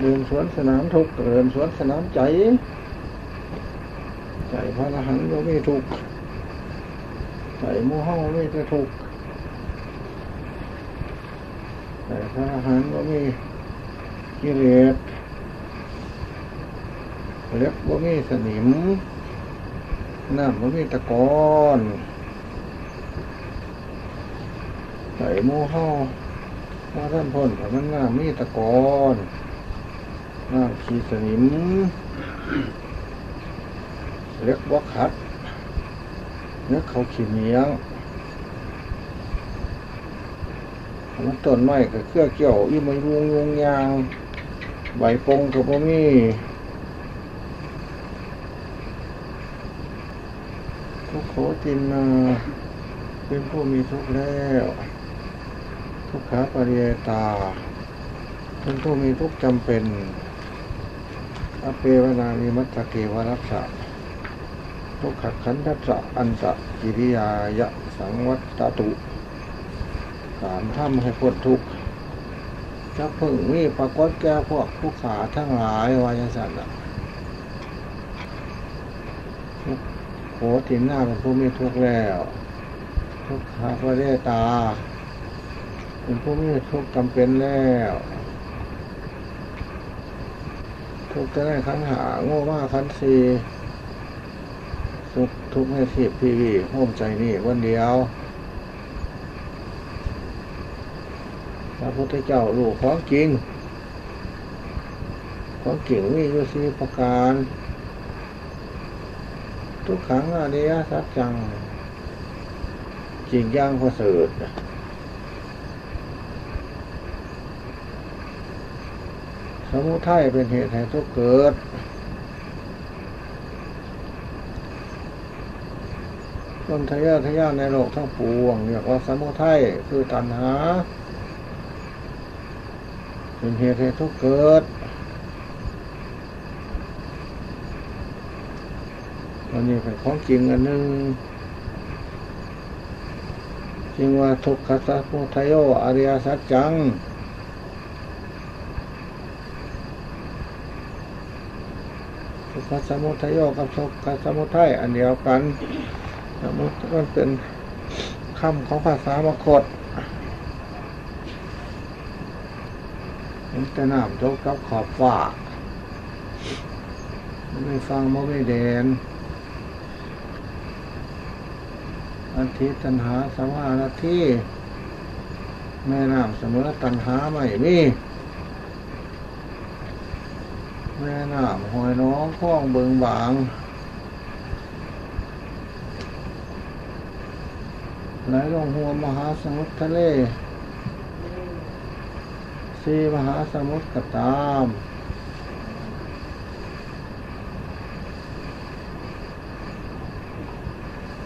เดินสวนสนามทุกเดินสวนสนามใจ ใจพระอรหันต์ก็ไม่ทุกใจมู่เฮาไม่จะทุกใจพระอรหันต์ก็มีกิเลสเล็บก็มีสนิมน้ำก็มีตะกอนใจหมู่เฮาว่าท่านพ้นแต่มันน้ำมีตะกอน น้ำขี้สนิมเล็กวักขัดเนื้อเขาขี้เหนียงมันต้นไม้กับเครือเกี่ยวอีมันยุงยุงยาง ใบปงกับบ่มีทุกโขตินนาเป็นผู้มีทุกข์แล้ว ทุกขาปริยตาเป็นผู้มีทุกข์จำเป็น อเปวนานิมัตเกวรักษาทุกขขันธัสสะอันตะกิริยายะสังวัตตุการทำให้พ้นทุกข์จะพึ่งมีปรากฏแก่พวกผู้ขาทั้งหลายวายสัตว์โหตินหน้าเป็นผู้มีทุกข์แล้ว ทุกขาพระเดตา เป็นผู้มีทุกข์จำเป็นแล้ว ทุกจะได้ขันหาโง่ว่าขันสีทุกทุกข์ให้ทีบพีวีโฮมใจนี่วันเดียวพระพุทธเจ้าลูกของจริง ของจริงมีอยู่สีประการ ทุกขังอริยสัจจังจริงย่างประเสริฐ มุทัยเป็นเหตุให้ทุกเกิด ต้นทะยาทะยานในโลกทั้งปวงเรียกว่าสมุทัยคือตัณหา เป็นเหตุให้ทุกเกิดวันนี้เป็นของจริงอันหนึ่งจึงว่าทุกขสัพพุทโยอริยสัจจัง ทุก ขสมุทัยโยกับทุกขสมุทัยอันเดียวกันสมมติมันเป็นคำของภาษามคตมันจะน้ำจกกับขอบฟ้าไม่ฟังมันไม่เดนอันทิตันหาสมานาที่แม่น้ำเสมอตันหาไม่มี แม่น้ำหอยน้องคล้องเบิงบาง ไหลลงหัวมหาสมุทรทะเลสีมหาสมุทรก็ตาม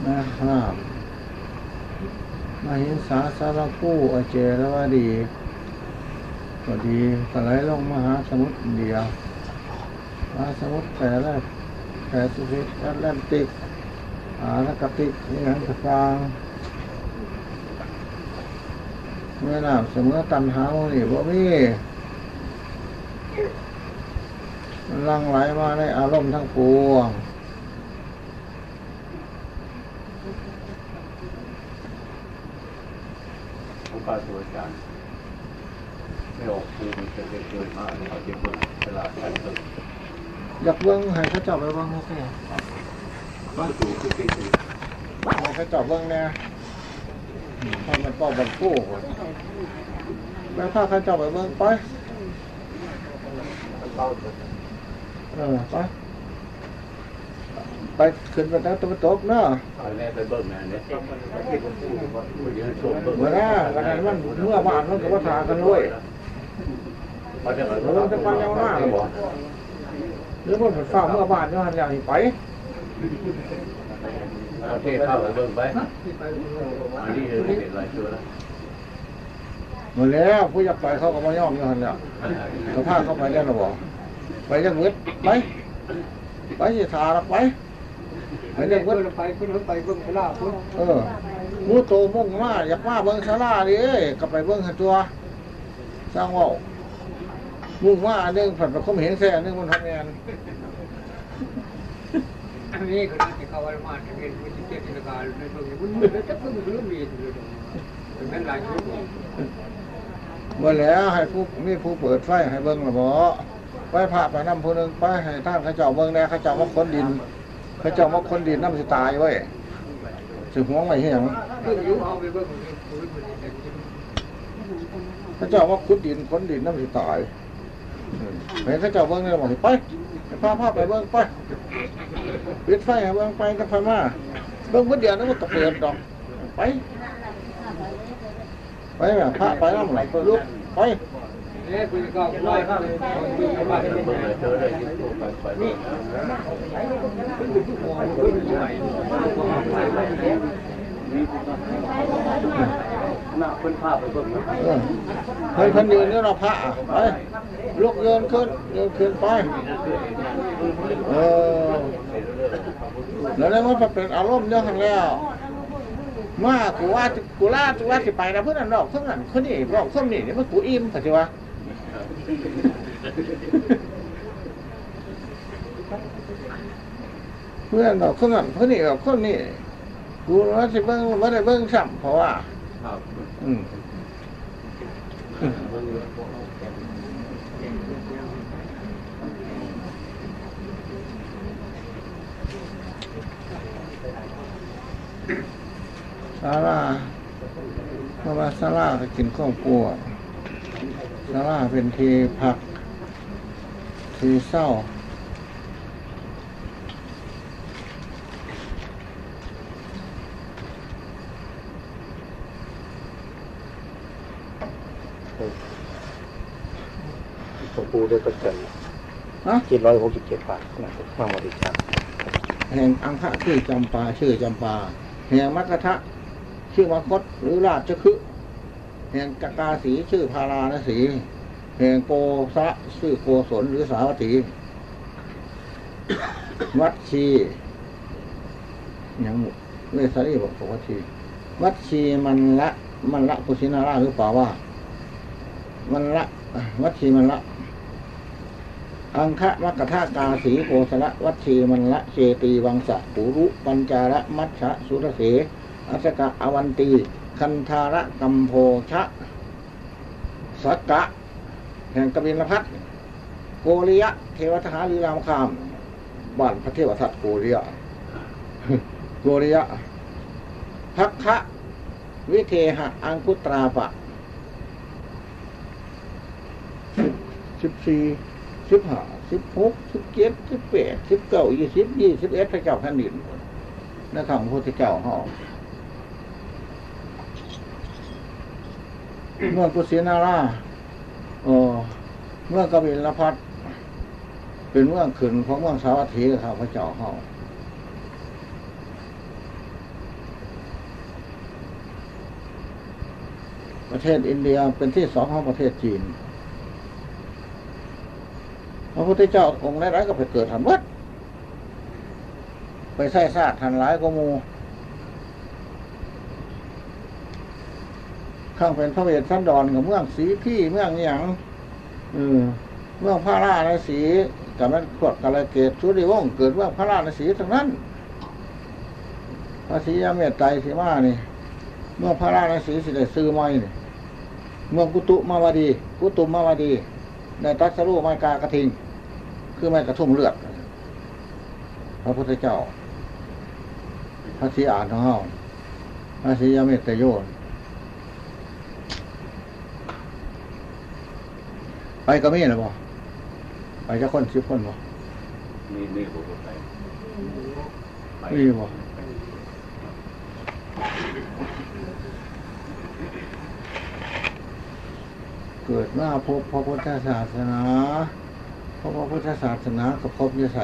แม่ห้ามมาหินสาสารกู้อเจรวดีก็ดีก็ไหลลงมหาสมุทรเดียว มหาสมุทรแต่ละแปซิฟิกแอตแลนติกอาร์กติกนี่นั่นกลางเมื่อน้ำเสมอตันหาโมนี่บ่มีลังไหลมาในอารมณ์ทั้งปวงผู้กาตัวจารย์ไม่ออกคูมันจะเกิดมากเขาจะเปิดตลาดการตึก อยากเบิ้งให้เขาจับไปเบิ้งเขาสิบ้านสูงคือเป็นคือให้เขาจับเบิ้งแน่ให้มันปองบันกู้แล้วถ้าเขาจับไปเบิ้งไปเออไปไปขึ้นไปแล้วตะวันตกเนาะเอาแน่ไปเบิ่งนะเนี่ยที่ผมพูดว่าเดี๋ยวชมเบิ่งเมื่อน่ะกันนั้นมันเมื่อบานมันก็ว่าทากันด้วยเขาจะเราต้องจะไปยาวหน้า หรือบ่หรือมันเป็นฝ้าเมื่อบ้านย้อนอย่างนี้ไปเอาเทเข้าไปเบิ่งไปอันนี้เลยเห็นหลายตัวแล้วหมดแล้วผู้อยากไปเขาก็มาย่อมอยู่หันเนี่ยเขาพาเข้าไปได้หรอบ่ไปยังมืดไปไปสิทาละไปไปเรียกมืดไปขึ้นรถไปเบิ่งพลาพุ่นเออหมูโตมุ่งมาอยากมาเบิ้งศาลาดิเอ้ยก็ไปเบิ้งให้ตัวสร้างเว่า มุ่งว่าอันหนึงผัดประคมเห็นแซ่อันหนึงมันทำงานอันนี้ก็น่าจะเข้าวันมาทะเบียนวิจิตรจินตการในเมืองนี้มันมันจะเพิ่งเริ่มมีอยู่ตรงเป็นแม่นหลายชุดเมื่อแล้วให้ผู้มีผู้เปิดไฟให้เบิ้งละบ่ไว้พระไปนำผู้หนึงไปให้ท่านเขาเจ้าเบิ้งแน่เขาเจ้ามาค้นดินเขาเจ้ามาค้นดินน้ำสิตายเว้ยสิห่วงไว้เหี้ยงเพิ่งอยู่เอาไปเบิ่งพื้นมันนี่เขาเจ้ามาขุดดินค้นดินน้ำสิตายอืม เห็นเขาเจ้าเบิ้งเลยบอกไปพาพาไปเบิ้งไปปิดไฟเบิ้งไปกันไฟมาเบิ้งคนเดียวนึกว่าตะเปิดดอกไปไปแบบพระไปน้ำไหลลุกไปเนี่ยคุณก็ไหว้ข้าเลยดูมาที่นี่เจอได้ยินตัวไปไปนี่หน้าเพิ่นภาพไปเบิ่งนะเฮ้ยคนยืนนี่เราพระอะไปลุกเยินขึ้นเยินขึ้นไปเออแล้วนี่มันเป็นอารมณ์เยอะขันแล้วมากูว่ากูล่ากูว่าสิไปนะเพื่อนนอกเท่านั้นคนนี้บอกส้มนี่นี่มันกูอิ่มแต่สิวะเพื่อนบอกคนนั้นคนนี้บอกคนนี้กูว่าสิเบิ้งว่าได้เบิ้งซ้ำเพราะว่า อืมซาร่าเพราะว่าซาร่าก็กินข้าวกลัวซาร่าเป็นทีผักทีเศร้า ปูด้วยประจันฮะเจ็ดร้อยหกสิบเจ็ดบาทนะครับมาบริจาคแห่งอังคะชื่อจำปาชื่อจำปา แห่งมัคทะชื่อมคตหรือราชคฤห์แห่งกกาสีชื่อพาราณสี แห่งโกสะชื่อโกศลหรือสาวัตถี วัดชียังเวสารีบอกวัดชี วัดชีมันละมันละกุสินาราหรือเปล่าว่า มันละ วัดชีมันละ อังคะมัคคทากาสีโกสละวัชชีมันละเชตีวังสะปุรุ ปัญจาระมัชชะสุรเสอัสกะอวันตี คันธาระกัมโพชะสกะ แห่งกบิลพัทโกริยะ เทวทหารลีรามคาม บ้านพระเทวทัตโกริยะ โกริยะพักคะวิเทหะอังคุตราปะสิบสี่ สิบห้าสิบหกสิบเจ็ดสิบแปดสิบเก้ายี่สิบยี่สิบเอ็ดพระเจ้าแผ่นดินนะครับพระพุทธเจ้าเขาเมื่อกุศินาราเออเมื่อกบิลพัทเป็นเมืองขึ้นของเมืองสาวัตถีครับพระเจ้าเขาประเทศอินเดียเป็นที่สองของประเทศจีน พระพุทธเจ้าองค์ไหนๆก็ไปเกิดทันวัดไปใส่ซาดทันหลายก็มูข้างเป็นพระเวทสันดรกับเมืองสีพี่เมืองอหย่างเออเมืองพระราชสีกับมันขวดกาลเกตสุริวงเกิดเมืองพระราชสีทั้งนั้นพระศรียาเมตไตรสีมานี่ เมืองพระราชสีสิได้ซื้อไม่เมืองกุตุมาวดี กุตุมมาวดี ในตัสรูไม้กากระทิง คือไม้กระทุ่มเลือด พระพุทธเจ้า พระศรีอานของเฮาพระศรียาเมตไตรโยนไปก็มีหรือเปล่าไปจะคนสิบคนบ่มีมีบุรุษไปไปมีบ่ เกิดมาพบพระพุทธศาสนาเพราะพระพุทธศาสนาก็พบอยู่ใส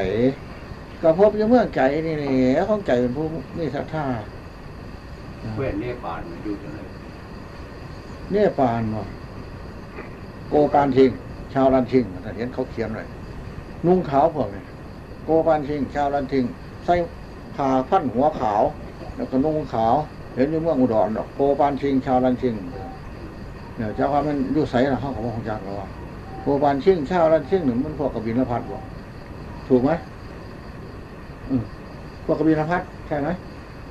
ก็พบอยู่เมืองใจนี่นี่ของใจเป็นผู้มีศรัทธาเพื่อนนี่ป่านอยู่จังเลยเนี่ยปานบ่โกปานชิง ชาวลันชิงแต่เห็นเขาเขียนเลยนุ่งขาวพวกนี้โกปานชิง ชาวลันชิง ใส่ผ้าพันหัวขาว แล้วก็นุ่งขาว เห็นอยู่เมืองอุดรดอกโกปานชิง ชาวลันชิง เนี่ยเจ้าว่ามันอยู่ใสนะเขาก็บอกของจักรว่าโกบานชิ่งเช่ารันชิ่งหนึ่งมันพวกกบินพัทบอกถูกไหมอืมพวกกบินพัทใช่ไหม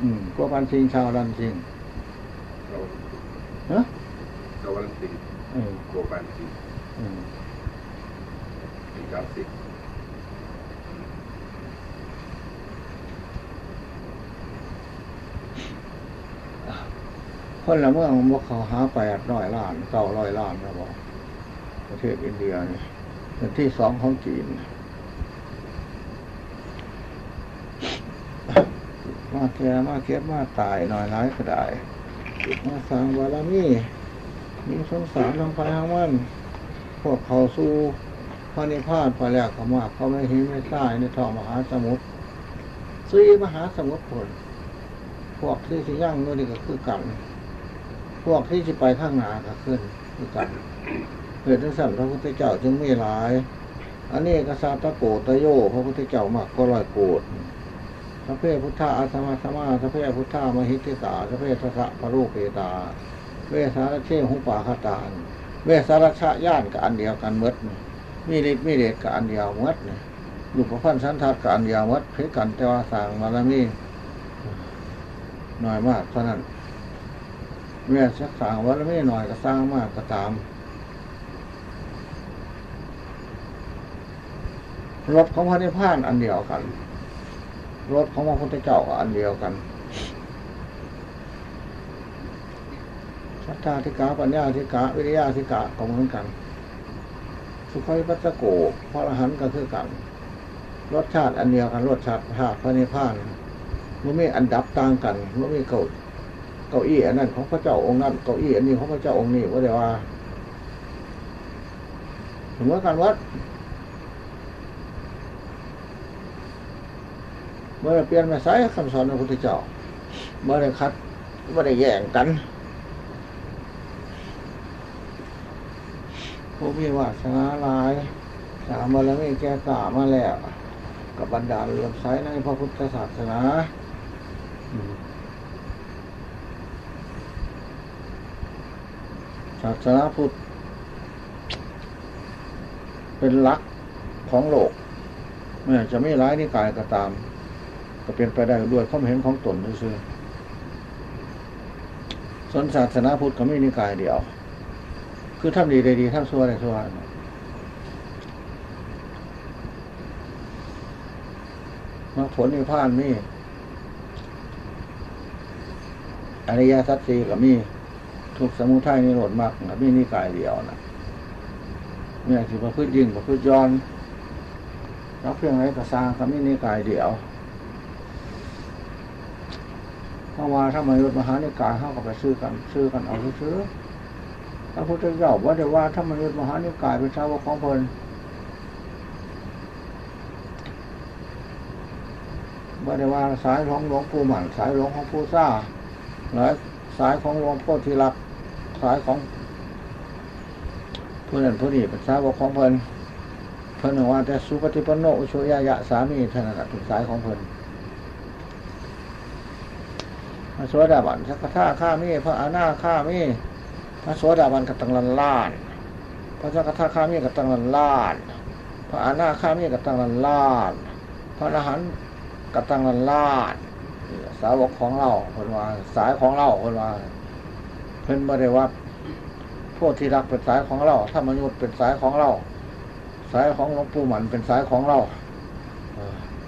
อืมโกบานชิ่งเช่ารันชิ่งเนอะตะวันสิงเออโกบันสิงอืมสี่เก้าสิบ คนละเมืองบอกเขาหาแปดร้อยล้านเก้าร้อยล้านนะบอกประเทศอินเดียนี่เป็นที่สองของจีนมาแก่มาเก็บมาตายหน่อยร้ายก็ได้มาสร้างบารมีมีสงสารทางพายทางมันพวกเขาสู้พระนิพพานไปแล้วเขามากเขาไม่หินไม่ทรายในท้องมหาสมุทรซีมหาสมุทรผลพวกที่สิย่างนู่นนี่ก็คือกัน พวกที่จะไปข้างหน้าก็ขึ้นคือกันเหตุสั่นพระพุทธเจ้าจึงไม่หลาย อันนี้กษัตริย์ตะโกตะโย พระพุทธเจ้ามากก็ร้อยโกดสัพเพพุทธาอาสมาสมาสัพเพพุทธามหิทธิกาสัพเพทสะพระรูปเปตา เวสารเชหุปาคตานเวสารชะย่านกับอันเดียวกันหมดมีฤทธิ์มีเดชกับอันเดียวหมดหลูกพระพันสันทัดกับอันเดียวหมดเพื่อกันแต่ว่าสั่งมาแล้วมีน้อยมากเท่านั้น เมื่อสักสร้างวันไม่หน่อยก็สร้างมากก็ตามรถของพระนิพพานอันเดียวกันรถของพระพุทธเจ้าก็อันเดียวกันสัทธาธิกาปัญญาธิกาวิริยาธิกาก็เหมือนกัน สุขัยปัสสโกพระอรหันต์ก็คือกันรสชาติอันเดียวกันรสชาติภาคพระนิพพานมันไม่อันดับต่างกันมันไม่เก่าเก้าอี้อันนั้นของพระเจ้าองค์นั้นเก้าอี้อันนี้ของพระเจ้าองค์นี้ว่าเดี๋ยวว่าถึงว่าการวัดเมื่อเปลี่ยนมาใช้คำสอนของพระพุทธเจ้าเมื่อได้คัดเมื่อได้แย่งกันพวกมีวาสนาลาย สามบารมีแก่กล้ามาแล้วกับบรรดาเลื่อมใสในพระพุทธศาสนาอืม ศาสนาพุทธเป็นหลักของโลกไม่ว่าจะไม่ร้ายนิกายก็ตาม ก็เป็นไปได้ด้วยความเห็นของตนซื่อส่วนศาสนาพุทธก็ไม่นิกายเดียว คือทำดีได้ดีทำชั่วได้ชั่วมรรคผลนิพพานมีอริยสัจสี่ก็มี ทุกสมุทัยนิโรธมากกับมีนิกายเดียวนะเนี่ยสิประพฤติยิ่งประพฤติย้อนแล้วเพียงไรก็สร้างกับมีนิกายเดียวเพราะว่าถ้ามายุทธมหานิกายเข้ากับไปซื้อกันซื้อกันเอาซื้อพระพุทธเจ้าว่าเดี๋ยวว่าถ้ามนุษย์มหานิกายเป็นชาวของเพลินว่าเดี๋ยวว่าสายของหลวงปู่หมันสายหลวงของปู่ซ่าหลายสายของหลวงพ่อที่รัก สายของผู้นั้นผู้นี้เป็นสาวกของเพิ่นเพิ่นว่าแต่สุปฏิปโนอุชยายะสามีเท่านั้นแหละเป็นสายของเพิ่นพระโสดาบันสักท่าข้ามีพระอาณาข้ามีพระโสดาบันกับตังลันล้าน พระสักท่าข้ามีกับตังลันล้าน พระอาณาข้ามีกับตังลันล้าน พระอรหันต์กับตังลันล้าน สาวกของเราเพิ่นว่าสายของเราเพิ่นว่า เพิ่นบ่ได้ว่าพวกที่รักเป็นสายของเราถ้ามนุษย์เป็นสายของเรา สายของหลวงปู่หมันเป็นสายของเรา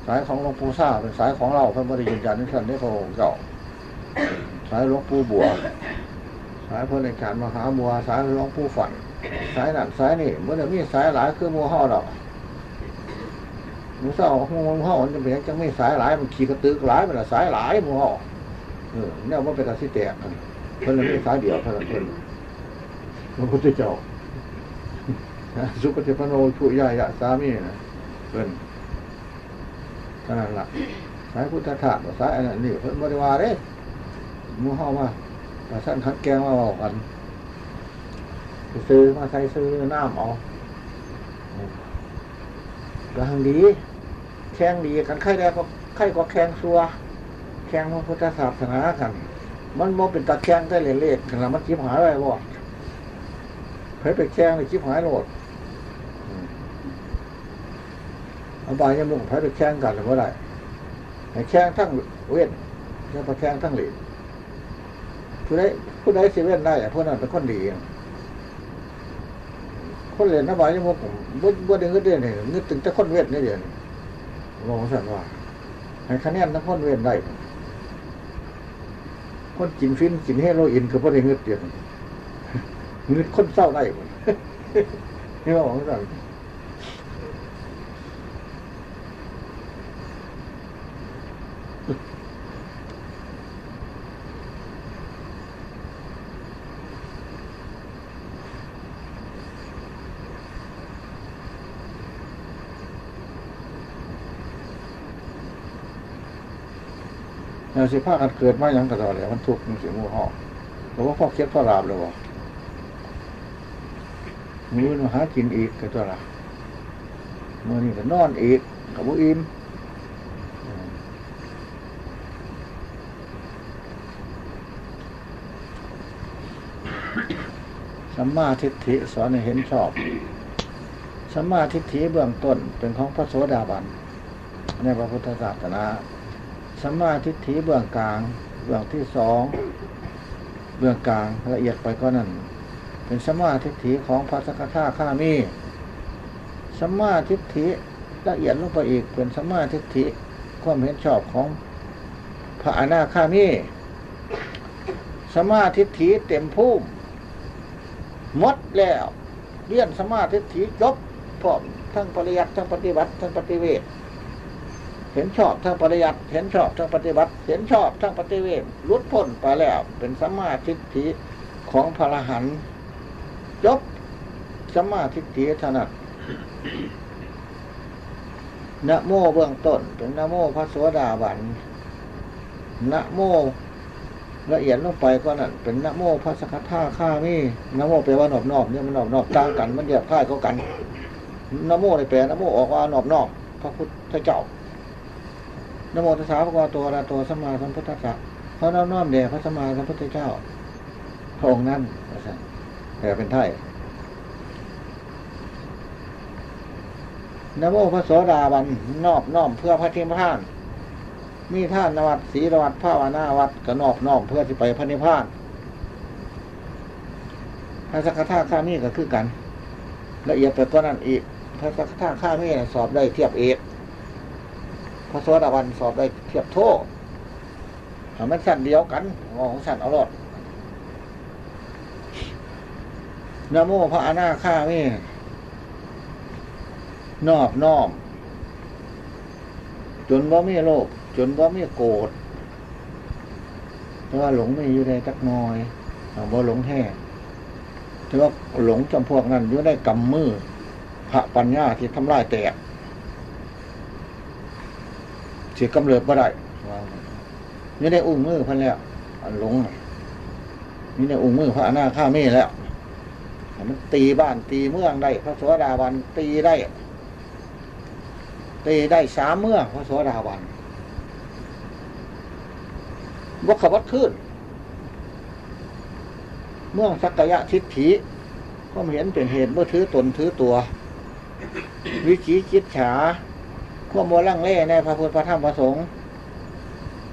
สายของหลวงปู่ซาเป็นสายของเราเพิ่นบ่ได้ยืนยันในท่านได้พระองค์เจ้าสายหลวงปู่บัว สายพระในการมหาบัว สายหลวงปู่ฝัน สายนั่นสายนี่เมื่อเดี๋ยวมีสายหลายคือหมูห่อดอกหมูเศร้าหมูห่อมันจะเป็นจังไม่สายหลายมันขี่กระตึกหลายมันละสายหลายหมูห่อเออเนี่ยมันเป็นกระสิแตกกัน เพิ่นเลยมีสายเดียวเท่านั้นเพิ่นพระพุทธเจ้าสุปฏิปโนชุยายะสามีนะเพิ่นเท่านั้นล่ะสายพุทธทาสสายอันนั้เพิ่นบริวารเด้หมูห่อมาแต่ท่านคัดแกงมาบอกกันซื้อมาใช้ซื้อน้ำเอากำลังดี แข่งดีกันใครได้ก็ใครก็แข่งซัว แข่งพระพุทธศาสนากัน มันโมเป็นตาแข่งได้เล่ๆกันละมันจิบหายไปบ่เพิ่ไปแข่งเลยจิบหายโหลดอบายยมุกพระไปแข่งกันหรือว่าไรแข่งทั้งเว้นจะไปแข่งทั้งหลีผู้ใดผู้ใดเสิเว้นได้อะผู้นั้นเป็นคนดีคนเรียนอบายยมุกผมบ่บ่ได้เงินเดือนเลยเงินถึงแต่คนเว้นนี่เดียวนี่มองสันว่าให้คะแนนทั้งคนเว้นได้ คนกินฟินกินเฮโรอีนคือบ่ได้เงินเดียวเงินคนเศร้าได้หมดนี่ว่าของสัน สิภากันเกิดมาอย่างกระดอเลยมันทุกข์มันเสียมูห่อหรือว่าพ่อเคียดพ่อลาบเลยวะมือมาหากินอีกก็ตัวละมือนี่ก็นอนอีกกับบุอิมสัมมาทิฏฐิสอนให้เห็นชอบสัมมาทิฏฐิเบื้องต้นเป็นของพระโสดาบันในพระพุทธศาสนา สัมมาทิฏฐิเบื้องกลางเบื้องที่สองเบื้องกลางละเอียดไปก็นั่น เป็นสัมมาทิฏฐิของพระสกทาข้ามีสัมมาทิฏฐิละเอียดลงไปอีกเป็นสัมมาทิฏฐิความเห็นชอบของพระอนาคามีสัมมาทิฏฐิเต็มภูมิหมดแล้วเรียนสัมมาทิฏฐิจบพร้อมทั้งปริยัติทั้งปฏิบัติทั้งปฏิเวท เห็นชอบทั้งปริยัติเห็นชอบทั้งปฏิบัติ เห็นชอบทั้งปฏิเวทลุดพ้นไปแล้ว เป็นสัมมาทิฏฐิของพระอรหันต์จบสัมมาทิฏฐิถนัดนะโมเบื้องต้นเป็นนะโมพระสวสดาบันนะโมละเอียดลงไปก็นั่นเป็นนะโมพระสกทาข้ามีนะโมแปลว่านอบนอบเนี่ยมันนอบนอบต่างกันมันเดียบค่ายเขากันนะโมในแปลนะโมออกว่านอบนอบพระพุทธเจ้า นโมตัสสะภะคะวะโตอะระหะโตสัมมาสัมพุทธัสสะเขาน้อมน้อมแด่พระสัมมาสัมพุทธเจ้าพระองค์นั้นว่นแต่เป็นไทยนโมพระโสดาบันนอบน้อมเพื่อพระทิมพาน มีท่านนวัดศีรวัดภาวนาวัดก็นอบน้อมเพื่อที่ไปพระนิพพานพระสักขะข้ามีก็คือกัน ละเอียดไปกว่านั้นอีกพระสักขะข้ามีน่ะสอบได้เทียบเอก พระสวสดาวันสอบได้เทียบโทษหามันสั้นเดียวกันมองของสั้นเอารอดนโมพระอนาข้ามีนอบน้อม จนว่าไม่โลภจนว่าไม่โกรธแต่ว่าหลงไม่อยู่ในจักน้อยว่าหลงแท้แต่ว่าหลงจำพวกนั้นอยู่ในกำมือพระปัญญาที่ทำลายแตก เสียกำเริบบ่ได้นี่ได้อุ้งมือพันแล้วอันหลงนี่ได้อุ้งมือพระอนาข้ามีแล้วมันตีบ้านตีเมืองได้ พระโสดาบันตีได้ ตีได้สามเมืองพระโสดาบันวกขวัตขึ้น เมืองสักยะทิฏฐิก็เห็นเป็นเหตุเมื่อถือตนถือตัว วิจิจิตฉา ควบโมลังเล่ในพระพุทธพระธรรมพระสงฆ์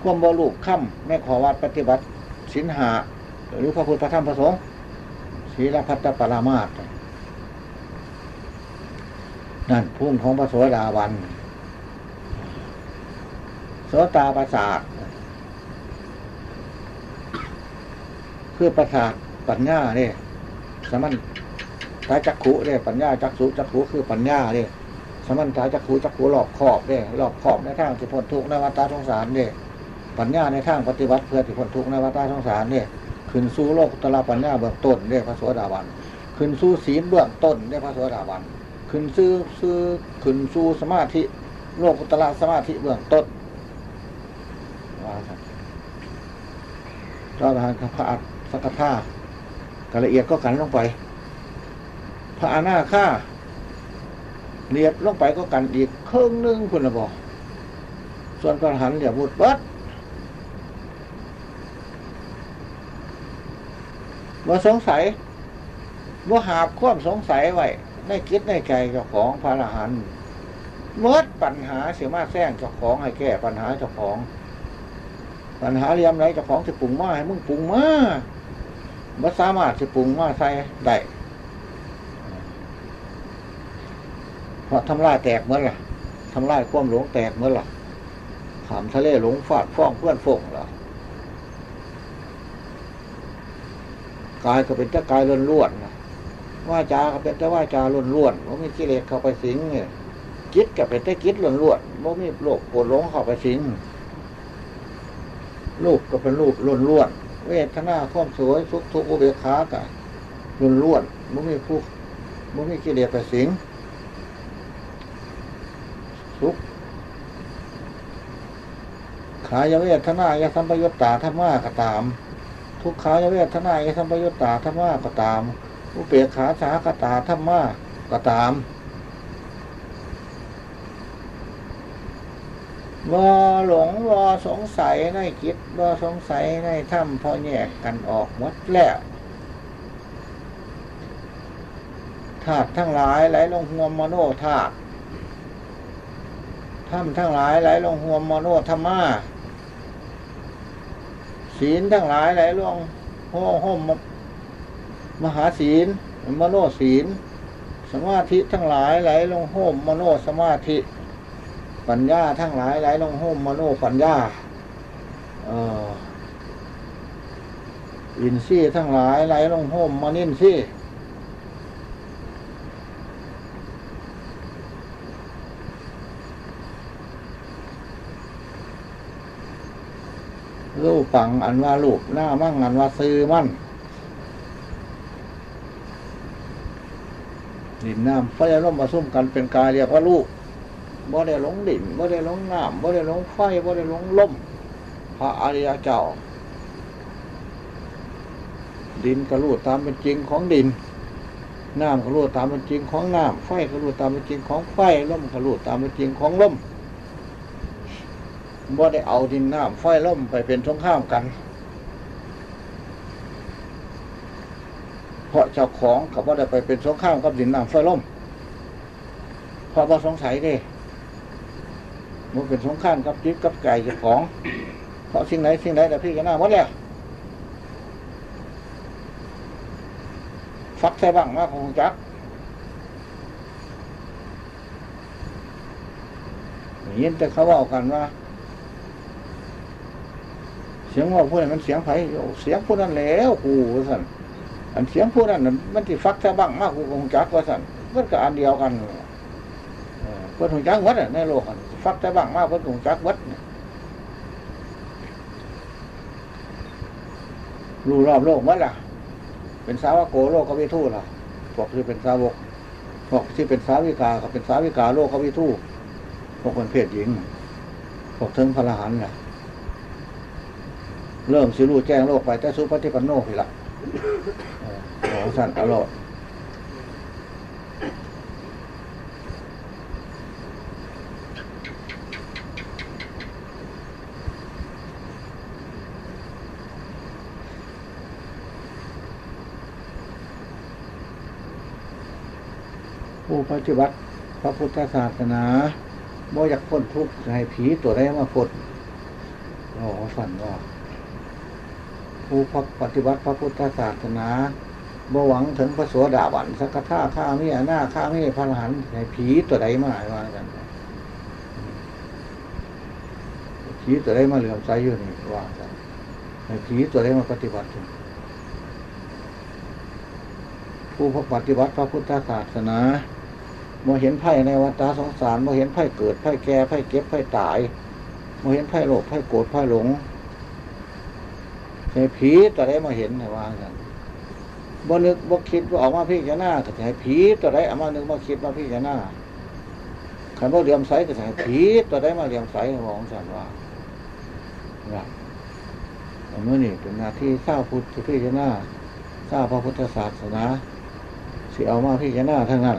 ควบโมลูกค่ำในขอวัดปฏิบัติสินหาหรือพระพุทธพระธรรมพระสงฆ์ศีลพัตตปรามาตนั่นพุ่งของพระโสดาวันโสตาประสาทคือประสาทปัญญาเนี่ยสมันตาจักขุเนี่ยปัญญาจักสุจักขุคือปัญญาเนี่ย สมันตาจักขูจักขูรอบขอบเด้รอบขอบในทางที่พ้นทุกข์ในวัฏสงสารเด้ปัญญาในทางปฏิบัติเพื่อที่พ้นทุกข์ในวัฏสงสารเนี่ยขึ้นสู่โลกตระปัญญาเบื้องต้นเด้พระโสดาบันขึ้นสู่ศีลเบื้องต้นเด้พระโสดาบันขึ้นสู่ซื้อขึ้นสู่สมาธิโลกตระสมาธิเบื้องต้นว่าครับพระอรหันต์พระอัฏสักกะท่ากละเอียดก็กันลงไป พระอนาค่า เรียบลงไปก็กันอีกครึ่งหนึงคุณละบอกส่วนพระหันต์เรียบบุดเบิดว่าสงสัยว่าหาบความสงสัยไว้ในคิดในใจเจ้าของพระหันต์เมื่อปัญหาเสียมาแซงเจ้าของให้แก้ปัญหาเจ้าของ ปัญหาเรียมไรเจ้าของจะปรุงมาให้มึงปรุงมาบ่สามารถจะปรุงมาใส่ได้เพ ราะทำลายแตกเมื่อล่ะทำลายความหลงแตกเมื่อล่ะขามทะเลหลงฟาดฟ้องเพื่อนฝงล่ะกายก็เป็นแต่กายล้วนๆนะว่าจาก็เป็นแต่ว่าจาล้วนๆว่ามีกิเลสเข้าไปสิงเนี่ยคิดก็เป็นแต่คิดล้วนๆว่ามีโลกปวดหลงเข้าไปสิงรูปก็เป็นรูปล้วนๆเวทนาความสวยสุขทุกข์อุเบกขากะล้วนๆว่ามีผู้ว่ามีกิเลสไปสิง สุขขายเวทนายสัมปยุตตาธรรมะก็ตาม ทุกขายเวทนายสัมปยุตตาธรรมะก็ตามอุเบกขาสากตาธรรมะก็ตามว่าหลงว่าสงสัยในจิตว่าสงสัยในถ้ำพอแยกกันออกหมดแล้วธาตุทั้งหลายไหลลงหัวมโนธาตุ ถ้ำทั้งหลายไหลลงหัวมโนธรรมะศีลทั้งหลายไหลลงหัวห้อมมหาศีลมโนศีล สมาธิทั้งหลายไหลลงโหมมโนสมาธิ ปัญญาทั้งหลายไหลลงโหมมโนปัญญาอินทรีย์ทั้งหลายไหลลงโหมมนินทรีย์ รูปปังอันว่ารูปหน้ามั่งอันว่าซื้อมั่นดินน้ำไฟร่มมาซุ่มกันเป็นกายเรียกว่าลูกบ่ได้หลงดินบ่ได้หลงน้ำบ่ได้หลงไฟบ่ได้หลงลมพระอริยเจ้า ดินก็รู้ตามเป็นจริงของดินน้ำก็รู้ตามเป็นจริงของน้ำไฟก็รู้ตามเป็นจริงของไฟลมก็รู้ตามเป็นจริงของลม บ่ได้เอาดินน้ำไฟล่มไปเป็นสงข้ามกัน เพราะเจ้าของกับว่าได้ไปเป็นสงข้ามกับดินน้ำไฟล่มเพราะว่าสงสัยเด้มันเป็นสงข้ามกับจิตกับไก่เจ้าของ เพราะสิ่งไหนสิ่งไหนแต่พี่ก็น่าหมดแล้วฟักใส่บ้างมากของจักยินแต่เขาว่ากันว่า สียงว่าพูดนั้นมันเสียงไผ่เสียงพูดนั้นแล้วกูสั่นอันเสียงผู้นั้นมันที่ฟักแค่บ้างมากกูคงจักว่าสันมันก็อันเดียวกันเออเพิ่นคงจักวัดอะในโลกฟักแค่บ้างมากเพิ่นคงจักวัดรู้รอบโลกมัดล่ะ เป็นสาวกโกโลกกวิทูล่ะพวกที่เป็นสาวกพวกที่เป็นสาวิกาก็เป็นสาวิกาโลกกวิทูพวกคนเพศหญิงพวกเทิงพระรหันต์น่ะ เริ่มสิรู้แจ้งโลกไปแต่สุปฏิปันโนพี่ละของสันอร่อยผู้ปฏิบัติพระพุทธศาสนาบ่อยากพ้นทุกข์ให้ผีตัวใดมาพ้นอ๋อสันว่า ผู้ปฏิบัติพระพุทธศาสนาบ่หวังถึงพระโสดาบันสักท่าข้ามีหน้าข้ามีพระหันให้ผีตัวใดมาว่ากันผีตัวใดมาเหลื่อมใสอยู่นี่ว่ากันให้ผีตัวใดมาปฏิบัติผู้ปฏิบัติพระพุทธศาสนาโมเห็นไพ่ในวัฏสงสารโมเห็นไพ่เกิดไพ่แก่ไพ่เก็บไพ่ตายโมเห็นไพ่โลภไพ่โกรธไพ่หลง ให้ผีตัวใดมาเห็นให้ว่ากันบ่นึกบ่คิดว่าออกมาพี่จะหน้าก็จะให้ผีตัวใดเอามานึกบ่คิดว่าพี่จะหน้าขันบ่เหลี่ยมใสก็จะให้ผีตัวใดมาเหลี่ยมใสของสันว่าว่าอันนี้นี่เป็นหน้าที่ทราพุทธพี่จะหน้าทราพระพุทธศาสนาสิเอามาพี่จะหน้าทั้งนั้น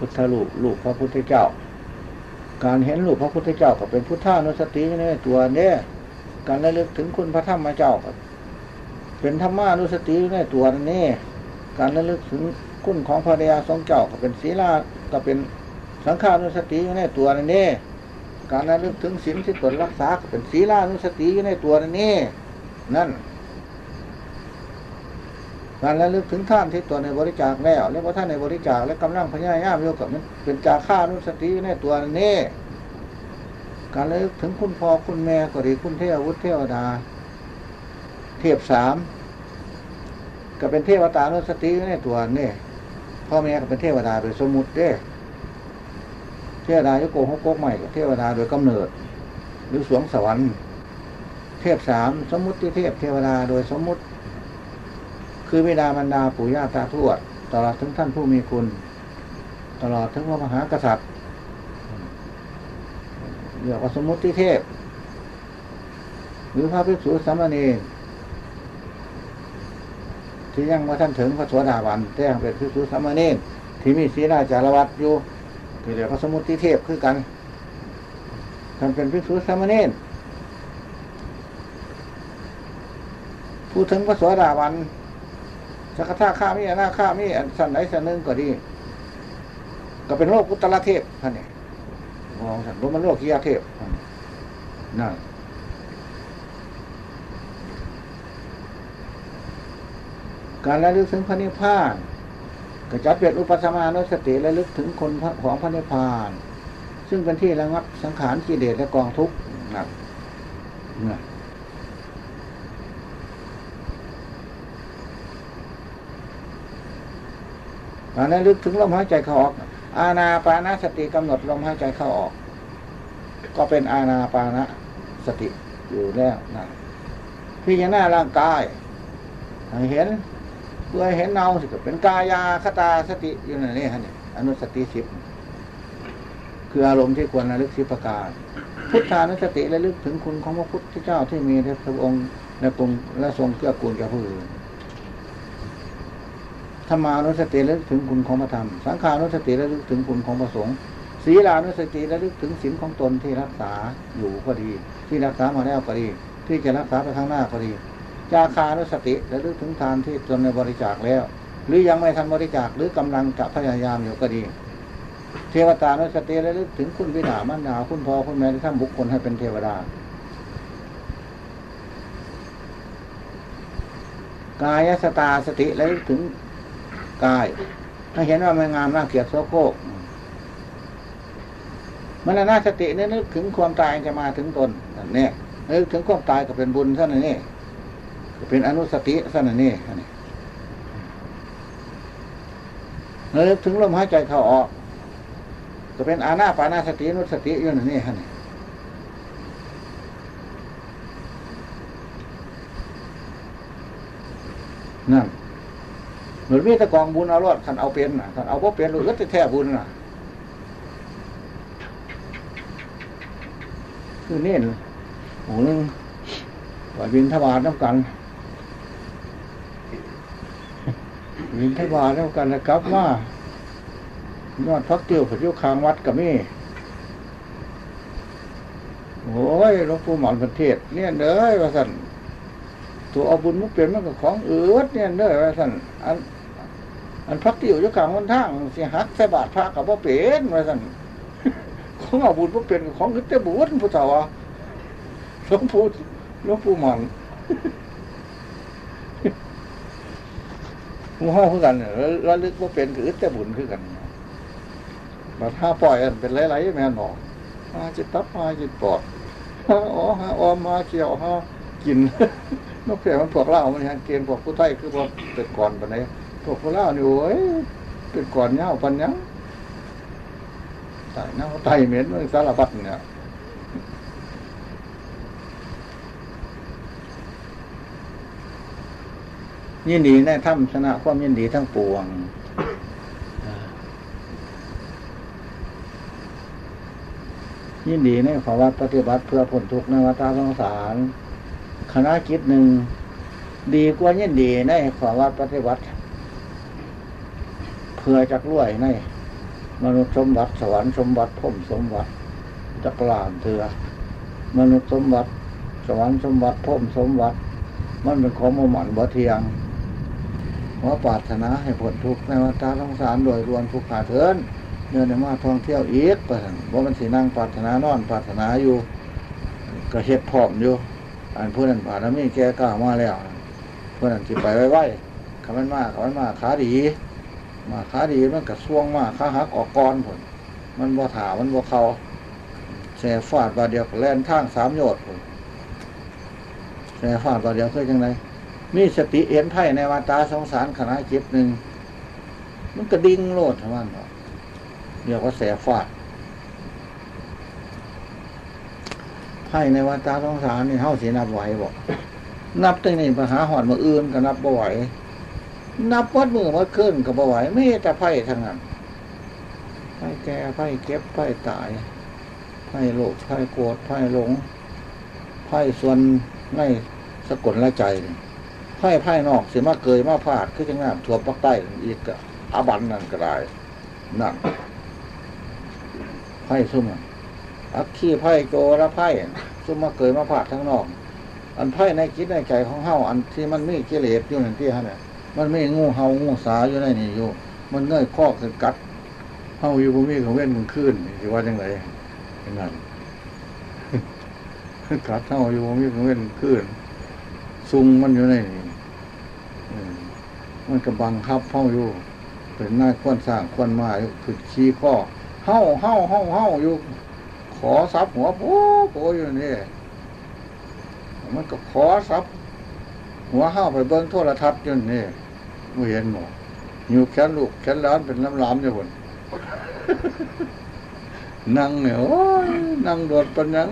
พุทธลูกลูกพระพุทธเจ้า การเห็นรูปพระพุทธเจ้าก็เป็นพุทธานุสติในตัวเนี่ยการระลึกถึงคุณพระธรรมเจ้าก็เป็นธรรมานุสติในตัวนี่การระลึกถึงคุณของพระเดียสองเจ้าก็เป็นศีลาก็เป็นสังขานุสติอยู่ในตัวนี่การระลึกถึงศีลที่ตนรักษาก็เป็นศีลานุสติอยู่ในตัวนี่นั่น การระลึกถึงท่านที่ตัวในบริจาคแล้วแล้วพระท่านในบริจาคและกำลังพญายามโยกับมันเป็นจาค่านุสติอยู่ในตัวนี้การระลึกถึงคุณพ่อคุณแม่ก็ดีคุณเทววุฒิเทวดา เทพสามก็เป็นเทวตานุสติอยู่ในตัวนี่พ่อแม่ก็เป็นเทวดาโดยสมมุติเด้เทวดายุโกหกโกใหม่กับเทวดาโดยกำเนิด หรือสวงสวรรค์ เทพสามสมมุติเทพเทวดาโดยสมมุติ คือบิดามารดาปู่ย่าตาทวด ตลอดถึงท่านผู้มีคุณ ตลอดถึงพระมหากษัตริย์เรียกว่าสมมติเทพ หรือพระภิกษุสามเณรที่ยังว่าท่านถึงพระสวสดาวันแต่ยังเป็นภิกษุสามเณรที่มีศีลาจารวัตอยู่ที่เรียกว่าสมมติเทพคือกันท่านเป็นภิกษุสามเณรพูดถึงพระสวสดาวัน สักท่าข้ามีอนาข้ามีอันสันไหนสันนึงก็ดี ก็เป็นโลกุตรเทพท่านนี่มองสันรู้มันโลกขียาเทพนั่นการระลึกถึงพระนิพพานก็จัดเป็นอุปสมานุสติระลึกถึงคนของพระนิพพาน ซึ่งเป็นที่ระงับสังขารกิเลสและกองทุกข์นั่ นนั่นลึกถึงลมหายใจเข้าออก อาณาปานาสติกำหนดลมหายใจเข้าออก ก็เป็นอาณาปานะสติอยู่แล้วนะพิจารณาร่างกายเห็นเพื่อเห็นเนาสิเป็นกายาคตาสติอยู่ในนี้ฮะเนี่ยอนุสติสิบคืออารมณ์ที่ควรระลึกสิบประการ พุทธานุสติระลึกถึงคุณของพระพุทธเจ้าที่มีในพระองค์และกรุงและทรงเกื้อกูลแก่ผู้อื่น ธรรมานุสติระลึกถึงคุณของพระธรรม สังขานุสติระลึกถึงคุณของพระสงฆ์ศีลานุสติระลึกถึงศีลของตนที่รักษาอยู่ก็ดี ที่รักษามาแล้วก็ดี ที่จะรักษาไปข้างหน้าก็ดีจาคานุสติระลึกถึงทานที่ตนในบริจาคแล้ว หรือยังไม่ทันบริจาคหรือกำลังจะพยายามอยู่ก็ดี เทวตานุสติระลึกถึงคุณวิดามันดาคุณพ่อคุณแม่ที่ทำบุคคลให้เป็นเทวดากายสตาสติระลึกถึง กาย ถ้าเห็นว่ามันงามน่าเกลียดโสโคกมันน่าสตินี่นึกถึงความตายจะมาถึงตนนั่นเนี่ยนึกถึงความตายก็เป็นบุญท่านนี่เป็นอนุสติท่านนี่นี่นึกถึงลมหายใจเข้าออก ก็เป็นอาณาปานาสติอนุสติอยู่นั่นนี่นี่นั่น เหมือนมีตะกองบุญเอารอดขันเอาเป็นน่ะขันเอาเพราะเป็นหรือแท้บุญน่ะคือเน้นโอ้นึงว่าบินทบาทน้ำกันบินทบาทน้ำกันนะครับว่ายอดพักเตียวผัดยุคางวัดกับมี่โอ้ยหลวงปู่หมอนประเทศเนี่ยเด้อว่าสันตัวเอาบุญมุกเปลี่ยนมันกับของเอือดเนี่ยเด้อว่าสันอัน อันพักเตียวยุคางวันทางเสียหักใส่บาทพระกับว่าเป็นว่าสั่นของเอาบุญมุกเปลี่ยนของคือแต่บุญผู้เฒ่าอะหลวงปู่หลวงปู่หมอนมูห้อคือกันเนี่ยระลึกว่าเป็นคือแต่บุญคือกันมาถ้าปล่อยกันเป็นไรๆแม่นอมาจิตตับมาจิตปอดฮาอ๋อฮาออมมาเกี่ยวฮากินนกเสียมันพวกเล่ามันเกณฑ์พวกผู้ไทยคือพวกเป็นก่อนปะเนี่ย พวกผู้เล่านี่โอ้ยเป็นก่อนเน่าปันยังตายเน่าตายเหม็นมันสารพัดเนี่ยยินดีในถ้ำชนะความยินดีทั้งปวงยินดีในภาวะปฏิบัติเพื่อผลทุกข์ในวัฏสงสารคณะคิดหนึ่ง ดีกว่ายินดีในภาวะปฏิบัติ พื่อจักรวยในมนุษย์สมบัติสวรรค์สมบัติพรหมสมบัติจักรานเถือมนุษย์สมบัติ สวรรค์สมบัติพรหมสมบัติ มันเป็นของมหมันบ่เทียงว่าปรารถนาให้ผลทุกข์ในวัฏสงสารโดยรวมทุกขาเถินเนื่องในมาท่องเที่ยวอีกประสันว่ามันสีนั่งปรารถนานอนปรารถนาอยู่ก็เฮ็ดพร้อมอยู่อันผู้นั้นผ่านมีแก่กล้ามาแล้วผู้นั้นสิไปไว้ไว้คำมันมาคำมันมาขาดี มาขาดีมันกระช่วงมากขาหักออกก้อนผลมันบ่ถามันบ่เขาแส่ฟาดบาเดียวก็แล่นทางสามโยชน์ผลแส่ฟาดบาเดียวคือจังไงมีสติเอ็นไพ่ในวาตาสงสารขณะจิตหนึ่งมันกระดิ่งโลดทั้งนั้นเนาะเรียกว่าแส่ฟาดไพ่ในวาตาสงสารนี่เฮาสีนับไหวบอกนับตั้งนี่ปัญหาหอดมาอื่นก็นับบ่ไหว นับวัดมือวัดขึ้นกับบ่ไหวไม่แต่ไพ่ทั้งนั้นไพ่แก่ไพ่เก็บไพ่ตายไพ่โลภไพ่โกรธไพ่หลงไพ่ส่วนในสะกดละใจไพ่ไพ่นอกเสียมาเกยมาพาดคือจังน้ำถั่วปักใต้อีกก็อาบันนั่นก็ได้นั่นไพ่ซุ่มอักขี้ไพ่โจระไพ่ซุ่มมาเกยมาพาดทั้งนอก อันไพ่ในคิดในใจของเฮาอันที่มันมีกิเลสอยู่นั่นที่ฮะเนี่ย มันไม่งูเห่างูสาอยู่ในนี่อยู่ มันเงยข้อขึ้นกัดเห่าอยู่บ่มีของเว้นมันขึ้นสิว่าจังไรเป็นนั่นกัดเห่าอยู่บ่มีของเว้นขึ้นซุงมันอยู่ในนี่มันกำบังคับเห่าอยู่เป็นหน้าควนสร้างควนมาอยู่คือขี้ข้อเห่าเห่าเห่าเห่าอยู่ ขอซับหัวโป๊ะโปอยู่นี่มันก็ขอซับ หัวห้าวไปเบิ้งโทรทัศน์จนนี่ไม่เห็นหมออยู่แขนลูกแขนหล้านเป็นล้ำล้ำอยู่บนนั่งเนี่ยโอ้ยนั่งโดดปันหยัง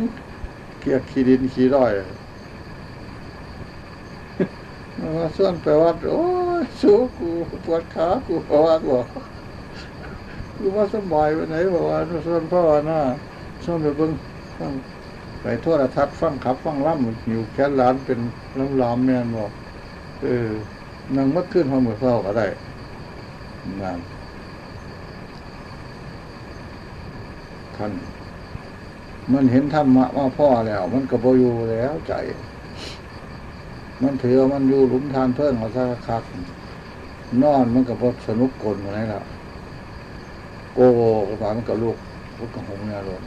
เกียกขี้ดินขี้ร้อยมาส่วนไปวัดโอ้ยสู้กูปวดขากูเพราว่ากูบอกกูว่าสบายไปไหนบอกว่าส่วนพ่อหน้าส่วนไปเบิ้ง ไปโทรทัศน์ฟังขับฟังล่ำอยู่แค่ล้านเป็นล้ำล้ำแม่นบอกเออนั่งมัดขึ้นพอมือเศร้าก็ได้งานท่านมันเห็นธรรมะว่าพ่อแล้ว มันก็บอยู่แล้วใจ มันถือมันอยู่หลุมทานเพิ่งมาสักคักนอนมันก็บสนุกกลมาไหนละโกโก้กระบามันก็ลูกลูกกระหงเนี่ยหล่น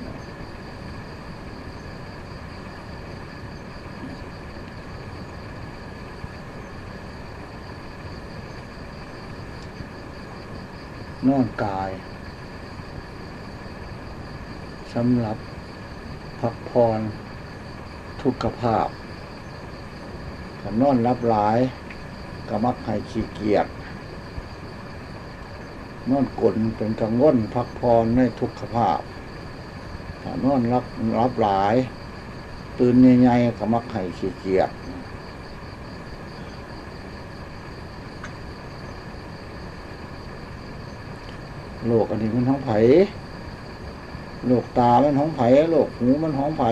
นะนอนกายสำหรับพักพรทุกขภาพถ้านอนรับหลายก็มักให้ขี้เกียจนอนกลนเป็นกังวลพักพรในทุกขภาพถ้านอนรับรับหลาย ตื่นใหญ่ๆก็มักให้ขี้เกียจ โลกอันนี้มันท้องไผ่โลกตามันท้องไผ่โลกหูมันท้องไผ่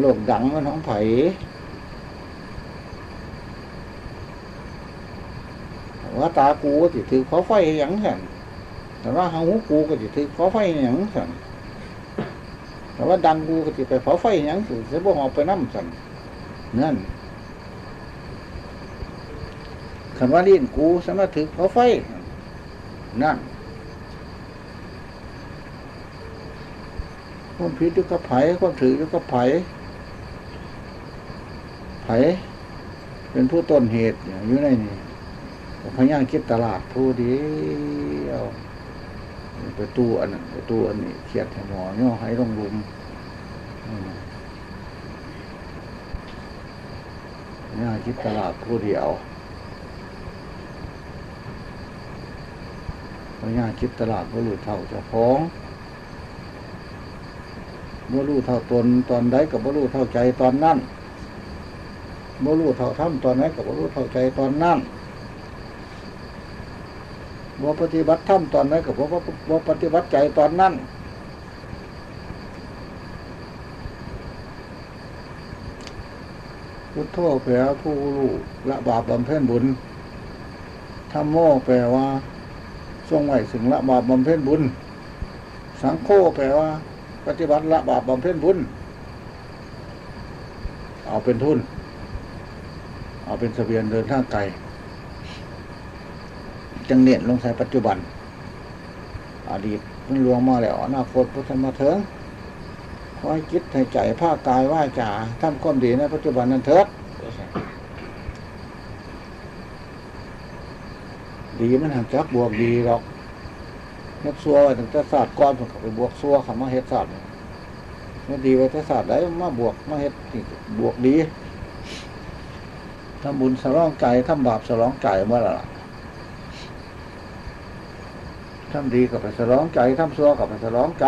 โลกดังมันท้องไผ่ว่าตากูก็สิถือขอไฟหยังสั่นแต่ว่าหางหูกูก็สิถือขอไฟหยังสั่นแต่ว่าดังกูก็สิไปขอไฟหยังสิจะบ่ออกไปน้ำสั่นนั่นคันว่าลิ้นกูสามารถถือขอไฟนั่น ความผิดอยู่กับไผ่ความถืออยู่กับไผ่ไผ่เป็นผู้ต้นเหตุอยู่ในนี้พญาคิดตลาดผู้เดียวไปตู้อันนั้นไปตู้อันนี้เขียดให้หมอย่อให้ลงลุมอืมพญาคิดตลาดผู้เดียวพญาคิดตลาดบ่รู้เท่าเจ้าของ บ่รู้เท่าตนตอนใดกับบ่รู้เท่าใจตอนนั้นบ่รู้เท่าถ้ำตอนไหนกับบ่รู้เท่าใจตอนนั้นว่ปฏิบัติธรรมตอนนั้นกับว่าว่ปฏิบัติใจตอนนั้นพุทโธแปลผู้รู้ละบาปบำเพ็ญบุญธรรมโมแปลว่าทรงไหวถึงละบาปบำเพ็ญบุญ สังโฆแปลว่า ปฏิบัติละบาปบำเพ็ญบุญเอาเป็นทุน เอาเป็นเสบียงเดินทางไกลจังเนียนลงใส่ปัจจุบัน อดีตมันลวงมาแล้วอนาคตพุทธมาเถิงขอให้คิดให้ใจภากายว่าจ่าทำความดีในปัจจุบันนั้นเถิดดีมันหันจักบวกดีหรอก เฮ็ดซัวไว้ตั้งแต่ศาสตร์ก้อนผมก็ไปบวกซัวเขามาเฮ็ดศาสตร์เนี่ยดีไว้แต่ศาสตร์ได้มาบวกมาเฮ็ดนี่บวกดีทำบุญสลองใจทำบาปสลองใจเมื่อไหร่ล่ะทำดีก็ไปสลองใจทำซัวก็ไปสลองใจ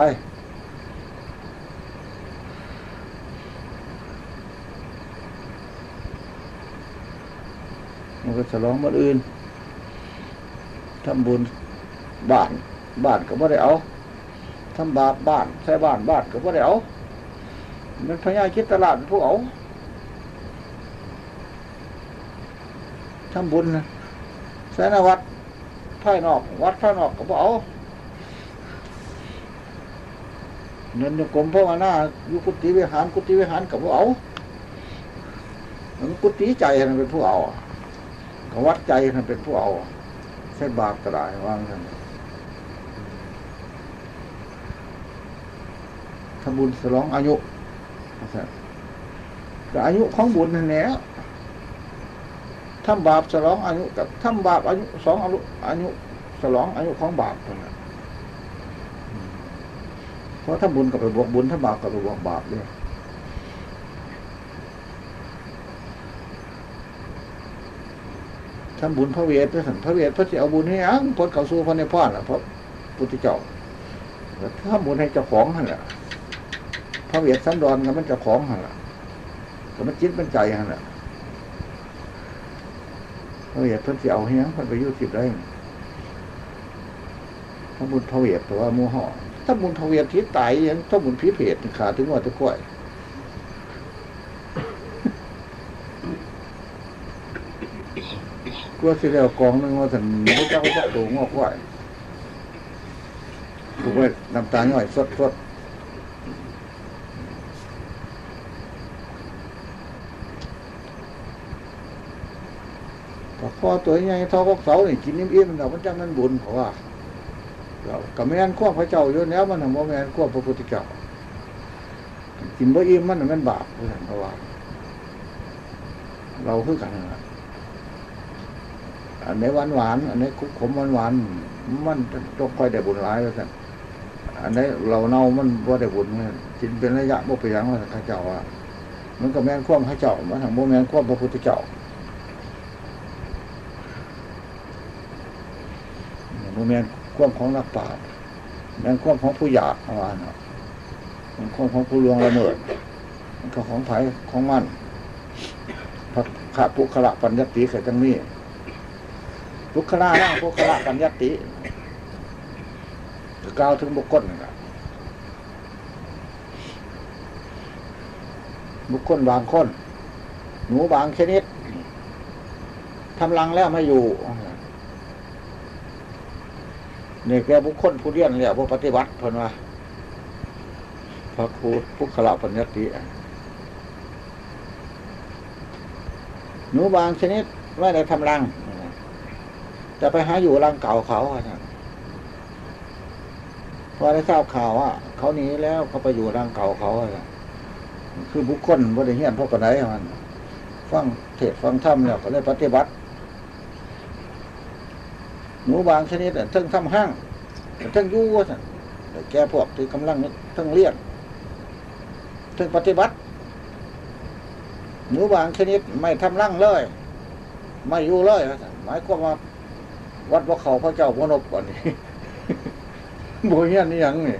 มันก็ฉลองมันอื่นทำบุญบ้าน บ้านก็ไม่ได้เอาทำบาปบ้านใช้บ้านบ้านก็ไม่ได้เอามันพญาคิดตลาดเป็นผู้เอาทำบุญใช้นวัดภายนอก วัดภายนอกก็บ่เอาเงินโยกรมพวกหน้าอยู่กุฏิวิหารกุฏิวิหารกับบ่เอามันกุฏิใจมันเป็นผู้เอากวัดใจท่นเป็นผู้เอาใช้บาปก็ได้วางท่าน ทำบุญสลองอายุก็อายุของบุญนั่นแหละทำบาปสลองอายุกับทำบาปอายุสองอายุอายุสลองอายุของบาปนั่นแหละเพราะถ้าบุญก็ไปบวกบุญถ้าบาปก็ไปบวกบาปเลยทำบุญพระเวทพระสันพระเวทพระสิเอาบุญให้ยังพ้นเขาสู่พระนิพพานล่ะพระพุทธเจ้าทำบุญให้เจ้าของหันแหละ พระเวทสันดอนกับมันจ้าของหันละกับมันจิตมันใจหันละพระเวทเพิ่นสิเอาให้ยังเพิ่นไปยุ่สิบได้ทำบุญพระเวทแต่ว่ามูห่อถ้าบุญพระเวทที่ตายยังถ้าบุญผีเพศขาถึงว่าตะก้วยกลัวสิเดียวกองหนึงว่าถึงพระเจ้าจะตูงอกไหวถูกไว้น้ำตาหน่อยสดสด พอตัวใหญ่ท้อพวกเสาเนี่กินอิ่มๆเรามันจังมันบุญเพราะว่าเรากับแม่นควบพระเจ้าอยู่แล้วมันถึงว่าแม่นควบพระพุทธเจ้ากินบ่อิ่มมันมันบาปเพราะว่า เราคือกันนั่นะอันไหนหวานหวานอันไหนคุกขมหวานหวานมันต้องค่อยได้บุญหลายว่าสั่นอันไหนเราเน่ามันว่าได้บุญเนี่ยกินเป็นระยะบ่ไปหยังว่าข้าเจ้าว่ามันก็แม่นความข้าเจ้ามันทางบ่แม่นความพระพุทธเจ้า บ่แมนควมของนักปราชญ์แม่นควมของผู้อยากเอาว่าเนมันควมของผู้ลวงละเมิด มันก็ของไผของมันพระขะปุคละปัญญติเกิดจังนี้บุคลาร่างบุคลาปัญญติกล่าวถึงบุคคลนะครับบุคคลบางคน หนูบางชนิดทำรังแล้วไม่อยู่ นี่ยแกบุคคลผู้เรียนเนี่ยผู้ปฏิบัติเพิ่นว่าพระครูบุคลาปัญญติหนูบางชนิดไม่ได้ทำรังจะไปหาอยู่รังเก่าเขาอะนะพอได้ทราบข่าวว่าเขาหนีแล้วเขาไปอยู่รังเก่าเขาอะนะคือบุคคลบริเฮียนพวกปนไหนมันฟังเทศฟังธรรมแล้วก็เลยปฏิบัติ หนูบางชนิดเทั้งทำห้างเทั้งยู่ว่าแต่แกพวกที่กำลังเทั้งเลียงเทั้งปฏิบัติ หนูบางชนิดไม่ทำร่างเลย ไม่ยู่เลย หมายความว่าวัดพระเขาพระเจ้าพระนบก่อนนี่โบเฮียนนี่ยังนี่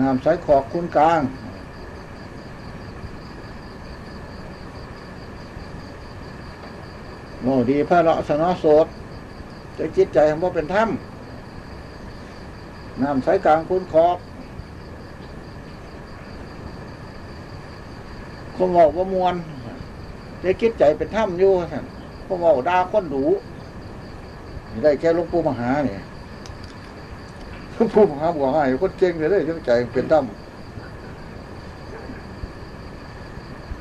น้ำใสขอกคุณกลางโง่ดีพระเลาะสนอโสดจะจิตใจของว่าเป็นถ้ำน้ำใสกลางคุณขอกคงบอกว่ามวนได้คิดใจเป็นถ้ำอยู่ท่านพวกเราด่าคนดูได้แค่ลวงปู่มหาเนี่ย หลวงปู่มหาบอกให้คนเก่งเลยได้จังใจเป็นถ้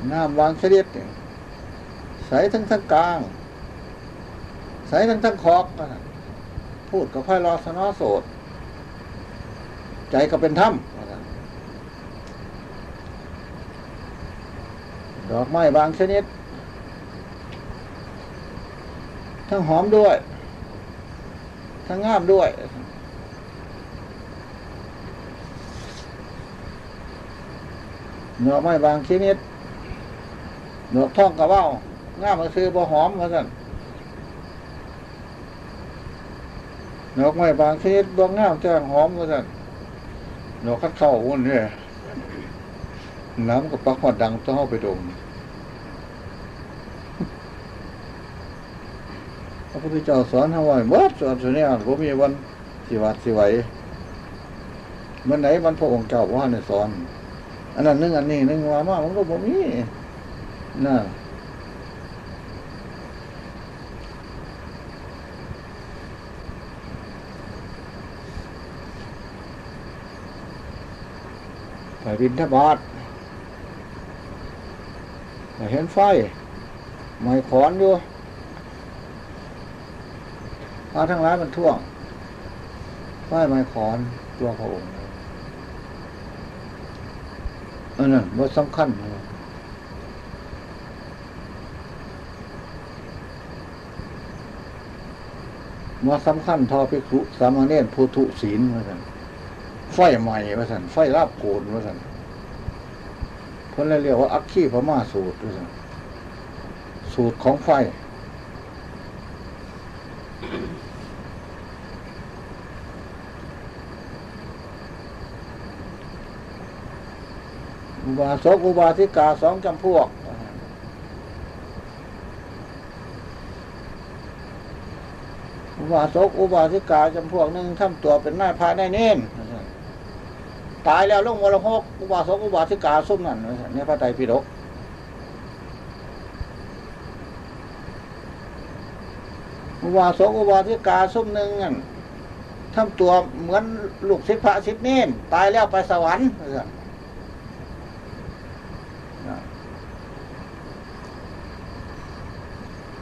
ำน้ำวางเฉลี่ยใสทั้งทั้งกลาง ใสทั้งทั้งคอกพูดกับไพ่รอสนอโสด ใจก็เป็นถ้ำดอกไม้บางชนิด ทั้งหอมด้วย ทั้งงามด้วย ดอกไม้บางชนิดดอกท่องกระเบ้างามาซื้อบ่หอมมาสั่นดอกไม้บางชนิดบ่งามแต่หอมมาสั่นดอกคัดเข้าวุ่นเนี่ยน้ำกับปักหอดดังต้องเข้าไปดมพระพุทธเจ้าสอนเอาไว้เมื่อสอนส่วนนี้ผมมีวันสิวัดสิไหวเมื่อไหนมันพระองค์เจ้าว่าเนี่ยสอน อันนั้นนึงอันนี้นึงว่ามามันก็บ่มีน่ะไปบินทบาทไปเห็นไฟไม่ขอนอยู่พระทั้งหลายมันท่วงไหว้ไม้ขอนตัวพระองค์ อันนั้นว่าสำคัญว่าสำคัญทอพิกษุสามเณรภูทุศีลว่าสันไฟใหม่ว่าสันไฟราบโกนว่าสันเพิ่นเลยเรียกว่า อัคคีพม่าสูตรว่าสันสูตรของไฟ อุบาสกอุบาสิกาสองจำพวก อุบาสกอุบาสิกาจำพวกหนึ่งทำตัวเป็นนายพระนายเน้นตายแล้วลงวรหกอุบาสกอุบาสิกาซุ่มนั่นในพระไตรปิฎกอุบาสกอุบาสิกาซุ่มหนึ่งนั่นทำตัวเหมือนลูกศิษย์พระศิษย์เน้นตายแล้วไปสวรรค์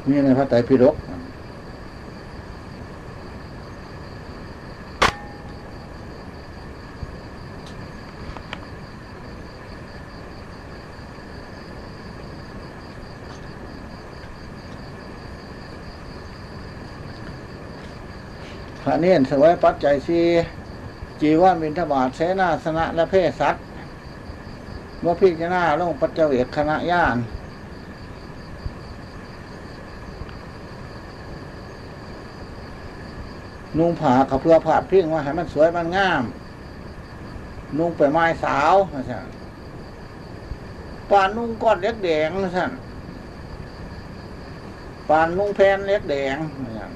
มีในพระไตรปิฎกพระเนียนสวยปัจจัยสีจีวรบินทบาทเสนาสนะและเพศสัตว์ว่าพิจารณาลงปัจเจเวกคณะย่าน นุ่งผ้ากับเพื่อผาดพิ้งว่าให้มันสวยมันงาม นุ่งไปไม้สาวนะท่นปานนุ่งก้อนเล็กแดงนะท่นปานนุ่งแพนเล็กแดงนะท่าน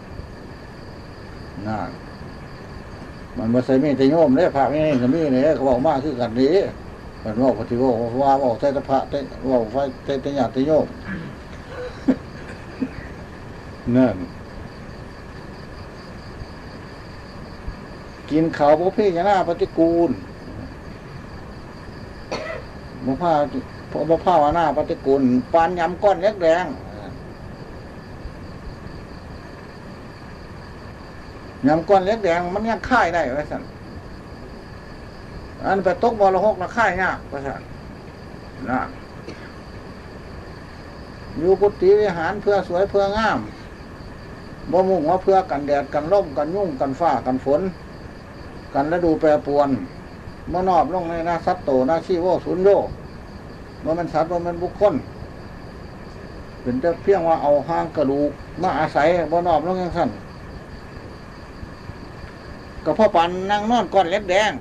นั่นมันมาใส่มีแต่โยมเนี่ยพระไม่ให้ก็มีเนี่ยเขาบอกมากคือกันนี้มันว่าปฏิโมว่าบอกใส่ตะพระเต้ว่าไฟเตตะหยาตะโยมนั่น กินเขาวพวกพี่ยานาปฏิกูลมะพร้าวพมะพร้าวหน้าปฏิกูลปานยำก้อนเล็กแดงยำก้อนเล็กแดงมันยังค่ายได้ไว้สั่นอันไปตกบอลหกนะค่ายยากไว้สั่นนะอยู่กุฏิวิหารเพื่อสวยเพื่องามบ่มุ่งว่าเพื่อกันแดดกันลมกันยุ่งกันฟ้ากันฝน กันและดูแปรปวนเมื่อนอบลงในนาสัตโตนาชีโวสุนโยว่ามันสัตว์ว่ามันบุคคลเป็นแต่เพียงว่าเอาห้างกระดูกมาอาศัยบ่นอบลงยังสั้นก็พ่อปันนั่งนอนก้อนเล็กแดง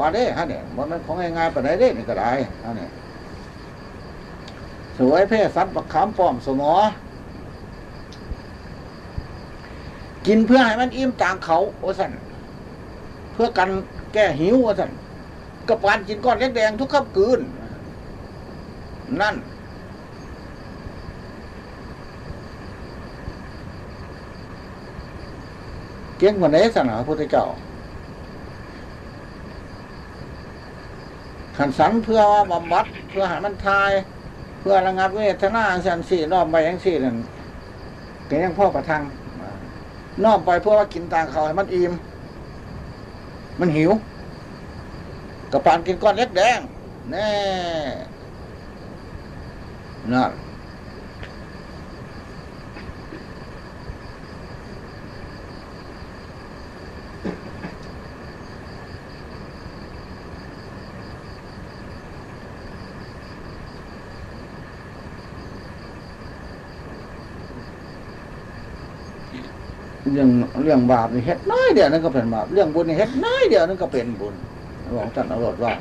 ว่าเด้ฮะเนี่ยมันมันของง่ายๆปานเด้นี่ก็ได้ฮะเนี่ยสวยเพศสัตว์ปักขามป้อมสมอ กินเพื่อให้มันอิ่มต่างเขาโอสันเพื่อกันแก้หิวว่าสั่นกระปานกินก้อนแดงๆทุกค่ำคืน นั่น เก่งกว่าไหนสั่นหาพุทธเจ้าขันสังเพื่อว่าบำบัดเพื่อหามันทาย เพื่อระงับเวทนาสันสี่รอบไปยังสี่นั่นก็ยังพ่อประทังนอบไปเพื่อว่ากินต่างเขาให้มันอิ่ม มันหิวกระปานกินก้อนเล็กแดงแน่นั่น เรื่องเรื่องบาปนี่เฮ็ดน้อยเดียวนั่นก็เป็นบาปเรื่องบุญนี่เฮ็ดน้อยเดียวนั่นก็เป็นบุญบอกท่านอรรถว่า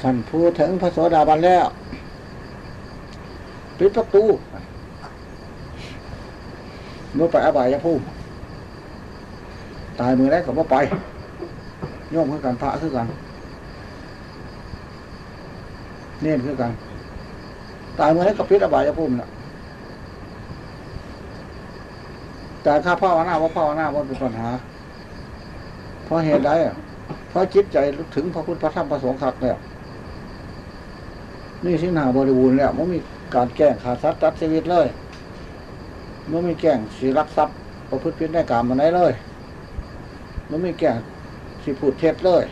ท่านพูดถึงพระโสดาบันแล้ว ปิดประตู มื่อไปอบายภูมิตายมือแรกก็บ่ไปย่อมคือกันพระคือกัน เน่นคือกัน ตายมือแรกก็ปิดอบายภูมิละแต่ข้าพ่อวนาว่าพ่อวนาว่าเป็นปัญหา เพราะเหตุใดอะเพราะจิตใจถึงพระพุทธพระธรรมพระสงฆ์ขัดแล้วนี่สินหาบริบูรณ์แล้วมันมีการแกล้งขาดสัตว์ตัดชีวิตเลย มันมีแกล้งสีรักทรัพย์ประพฤติผิดในกรรมมันไหนเลยมันมีแกล้งสีพูดเท็จเลย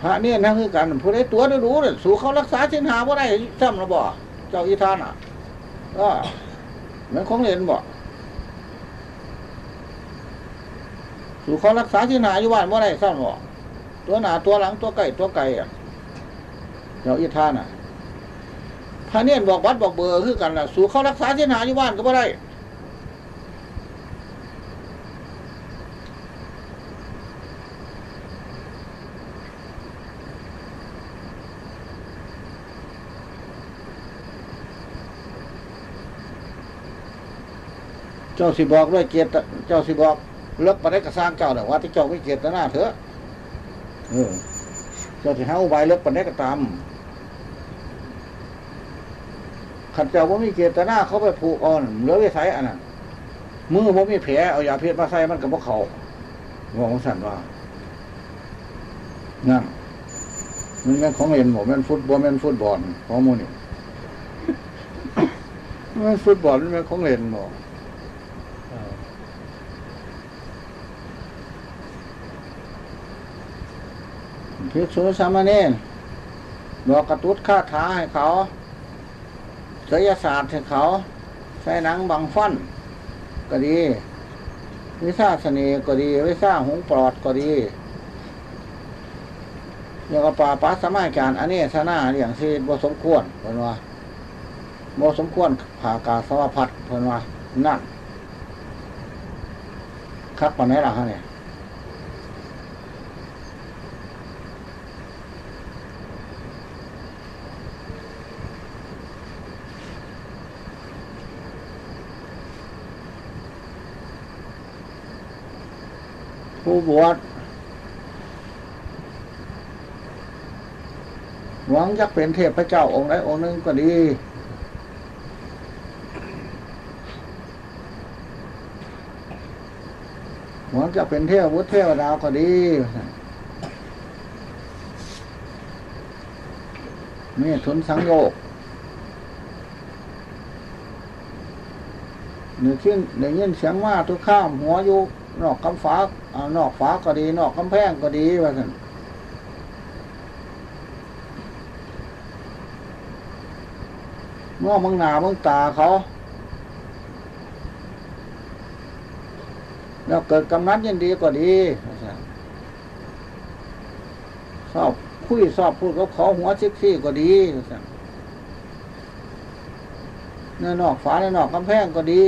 พระเนี่ยนะคือกันผู้ใดตัวได้รู้เลยสู่เขารักษาสินหาบ่าได้ซ้ำระบ่เจ้าอีทานอะก็เหมือนของเห็นบ่สู่เขารักษาสินหาอยู่บ้านบ่าได้ซ้ำบ่ตัวหนาตัวหลังตัวไก่ตัวไก่อะเดี๋ยวอีทานอะ พระเนียนบอกวัดบอกเบอร์คือกันล่ะ สู่เขารักษาที่หาอยู่บ้านก็บ่ได้เจ้าสิบอกด้วยเกียรติเจ้าสิบอกเลิกไปได้กระสร้างเจ้าแต่ว่าที่เจ้าไม่เกียรติหน้าเถอะเออเจ้าที่หาอุบายเลิกปันได้ก็ตาม ขันเจ้าว่ามีเกตนาเขาไปผูกอ่อนเหลือว้ใส่อันนั้นมือผมมีแผลเอายาเพชรมาใส่มันกับพวกเขาบอกของสันว่านั่นมันแม่นของเห็นผมแม่นฟุตบอลแม่นฟุตบอลของมูนี่แม่นฟุตบอลแม่นของเล่นบอกพิสุสามเณรบอกกระตุ้ดคาถาให้เขา ศิลศาสตร์ให้เขา ใช้หนังบังฟันก็ดี วิชาเสน่ห์ก็ดี วิชาหงปลอดก็ดีอย่างกับป่าปัสสมัยการอันนี้สนาอย่างที่บสมควรเพิ่นว่าบสมควรผ่ากาสวพัดเพิ่นว่านั่นคักปานไหนล่ะฮะเนี่ย ผู้บวชหวังจะเป็นเทพระเจ้าองค์ใดองค์หนึ่งก็ดี หวังจะเป็นเทพวุฒิเทวดาก็ดี นี่ทุนสังโยกหนึ่งขึ้นหนึ่งยินเสียงว่าทุกข้ามหัวอยู่นอกกำฟ้า อ่านอกฟ้าก็ดี นอกกำแพงก็ดีว่าสันมื่อมึงหนามึงตาเขา แล้วเกิดกำนัดยินดีก็ดีว่าซั่นชอบคุยชอบพูดกับเขาหัวซิกซี่ก็ดีว่าซั่นในนอกฝาในนอกกำแพงก็ดี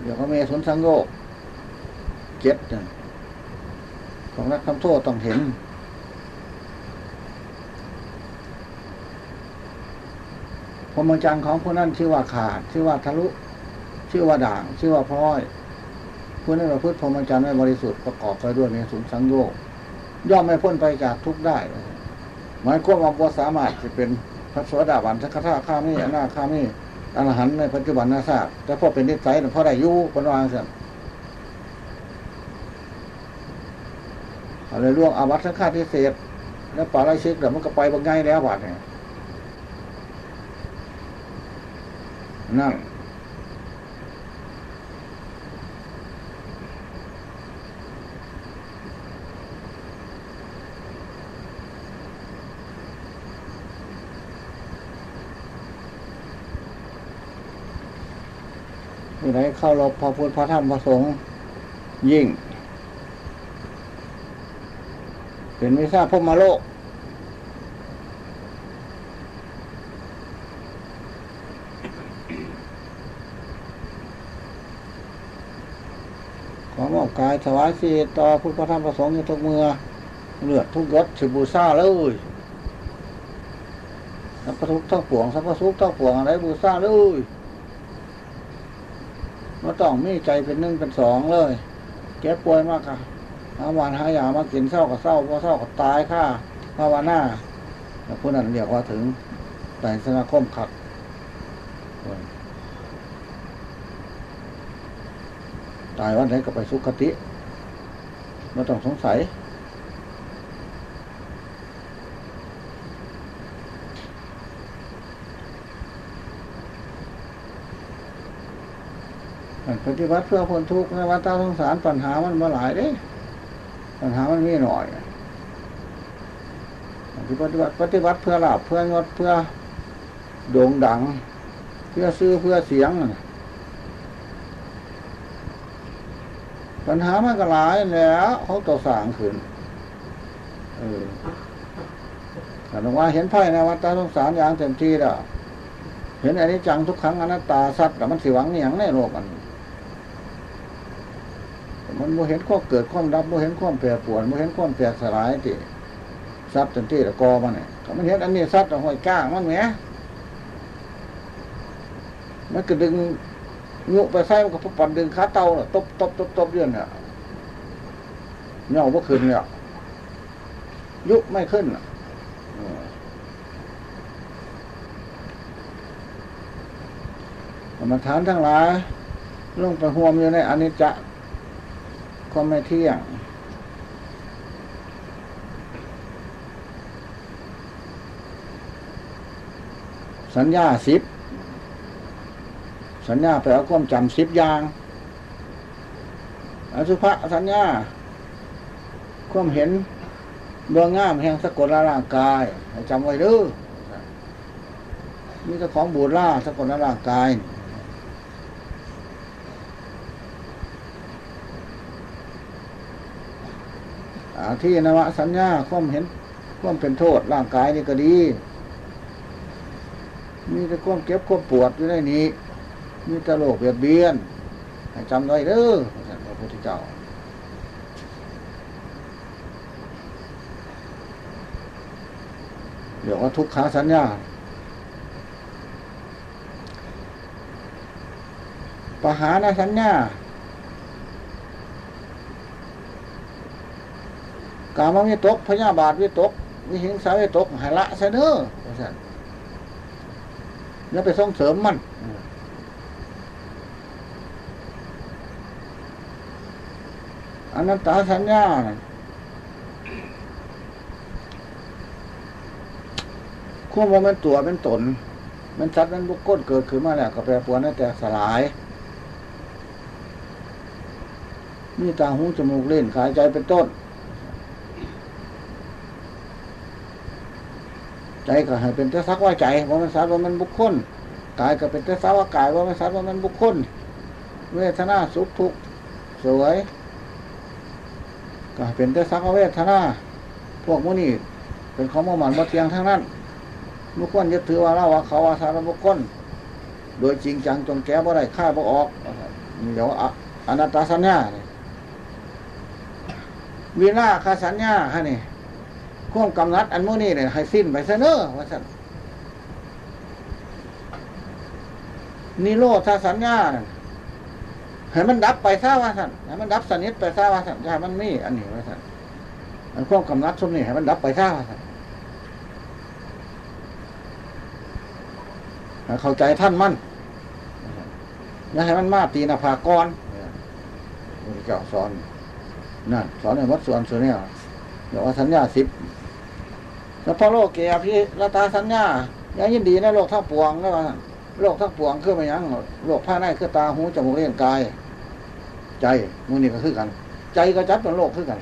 เดี๋ยวก็เมสนสังโก เจ็ดน่ะของนักคำโทษต้องเห็น พรมจรรย์ของผู้นั้นชื่อว่าขาด ชื่อว่าทะลุ ชื่อว่าด่าง ชื่อว่าพร้อยผู้นั้นประพฤติพรมจรรย์ไว้บริสุทธิ์ประกอบไปด้วยในสุนสังโยกย่อมไม่พ้นไปจากทุกได้ หมายความว่าบ่สามารถจะเป็นพระโสดาบันสักขะข้ามีอนาข้ามีอรหันในปัจจุบันนาทราบแต่พอเป็นนิสัยเพราะได้ยูคนวางเสีย อะไรล่วงอาวัตสังฆาทิเศษแล้วป่าไรชิกเดี๋ยวมันก็ไปบางไงแล้วบาดเนี่ยนั่นผู้ใดเข้ารบพระพุทธพระธรรมพระสงฆ์ยิ่ง เป็นวิชาพรหมโลก ขอมอบกายถวายสีต่อพุทธพระธรรมประสงค์ทุกเมื่อเลือดทุกยศสิบูซาเลยสัพพทุกข์ทั้งปวงสัพพสุขทั้งปวงอะไรบูซาเลยมาต้องมีใจเป็นหนึ่งเป็นสองเลยแก้ป่วยมากค่ะ หาวันหายามากินเศร้ากับเศร้าพอเศร้ากับตายค่ะภาวนาแล้วผู้นั้นเรียกว่าถึงแต่สนาคมขัดตายวันไหนก็ไปสุคติไม่ต้องสงสัยปฏิบัติเพื่อคนทุกข์ในวัฏสงสารปัญหามันมาหลายเด้ ปัญหามันมีหน่อยปฏิบัติปฏิบัติเพื่อลาบเพื่อยศเพื่อโด่งดัง เพื่อซื้อเพื่อเสียง ปัญหามันก็หลายแล้วเขาต่อสางขึ้นเออแต่หลวงว่าเห็นไพ่ในวัฏสงสารอย่างเต็มที่แล้วเห็นอันนี้จังทุกครั้งอนัตตาสัตว์แต่มันสิหวังเนี่ยงในโลกอัน มันโมเห็นความเกิดความดับโมเห็นความแปรปวนโมเห็นความแตกสลายติทรัพย์เต็มที่ละกอมันเนี่ยมันเห็นอันนี้ทรัพย์แต่ห้อยก้างมันแหมมันก็ดึงยุไปใส่มันก็ปั่นดึงขาเตาน่ะตบตบตบตบเรื่องเนี่ยเงาบ่ขึ้นเนี่ยยุไม่ขึ้นน่ะกรรมฐานทั้งหลายลงไปห่วมอยู่ในอนิจจะ ก็ไม่เที่ยง สัญญาสิบ สัญญาแปลว่าความจำสิบอย่าง อสุภะสัญญา ความเห็นเบื้องง่ามแห่งสกุลร่างกายจำไว้ด้อมีแต่ของบูดล่าสกุลร่างกายอา ที่นวสัญญาความเห็นความเป็นโทษร่างกายนี่ก็ดี มีแต่ความเก็บความปวดอยู่ในนี้ มีแต่โลกเบียดเบียนให้จำไว้เด้อพระพุทธเจ้าเดี๋ยวว่าทุกขาสัญญาปหานะสัญญา กามวิตกพยาบาทวิตกวิหิงสาวิตกหายละเสนอว่าซั่นอย่าไปส่งเสริมมันอนัตตาสัญญาควบว่ามันตัวเป็นตน มันชัดมันบุกก้นเกิดขึ้นมาแล้วก็แปรปรวนนั่นแต่สลาย มีตาหูจมูกเล่นขายใจเป็นต้น ใจก็ให้เป็นแต่สักว่าใจว่ามันสัตว์ว่ามันบุคคลกายก็เป็นแต่สักว่ากายว่ามันสัตว์ว่ามันบุคคล เวทนาสุขทุกข์สวย ก็เป็นแต่สักว่าเวทนาพวกมุนี่เป็นของมันมาเทียงทั้งนั้นบุคคลยึดถือว่าเราว่าเขาว่าสารบุคคลโดยจริงจังจนแก้บ่ได้ฆ่าบ่ออกเดี๋ยวอะอนัตตาสัญญาวีนาคาสัญญาฮะนี่ ควบกำนัดอันโมนี่เนี่ยให้สิ้นไปซะเนอะว่าสันนิโรธาสัญญาน่ะให้มันดับไปซะว่าสั่นให้มันดับสนิทไปซะว่าสั่นอย่าให้มันมีอันนี้ว่าสั่นอันความกำนัดสมนี่ให้มันดับไปซะว่าสั่นเข้าใจท่านมั่นอย่าให้มันมาตีนาภากรพระเจ้าสอนนั่นสอนในวัดส่วนส่วนนี่ ยเดี๋ยวว่าสัญญาสิบแล้วพอโลกเกียรพิรตาสัญญายังยินดีในโลกทั้งปวงนะว่าซั่นโลกทั้งปวงคือไม่ยังโลกภายในคือตาหูจมูกเลี้ยงกาย ใจมูนี่ก็คือกัน ใจก็จัดเป็นโลกคือกัน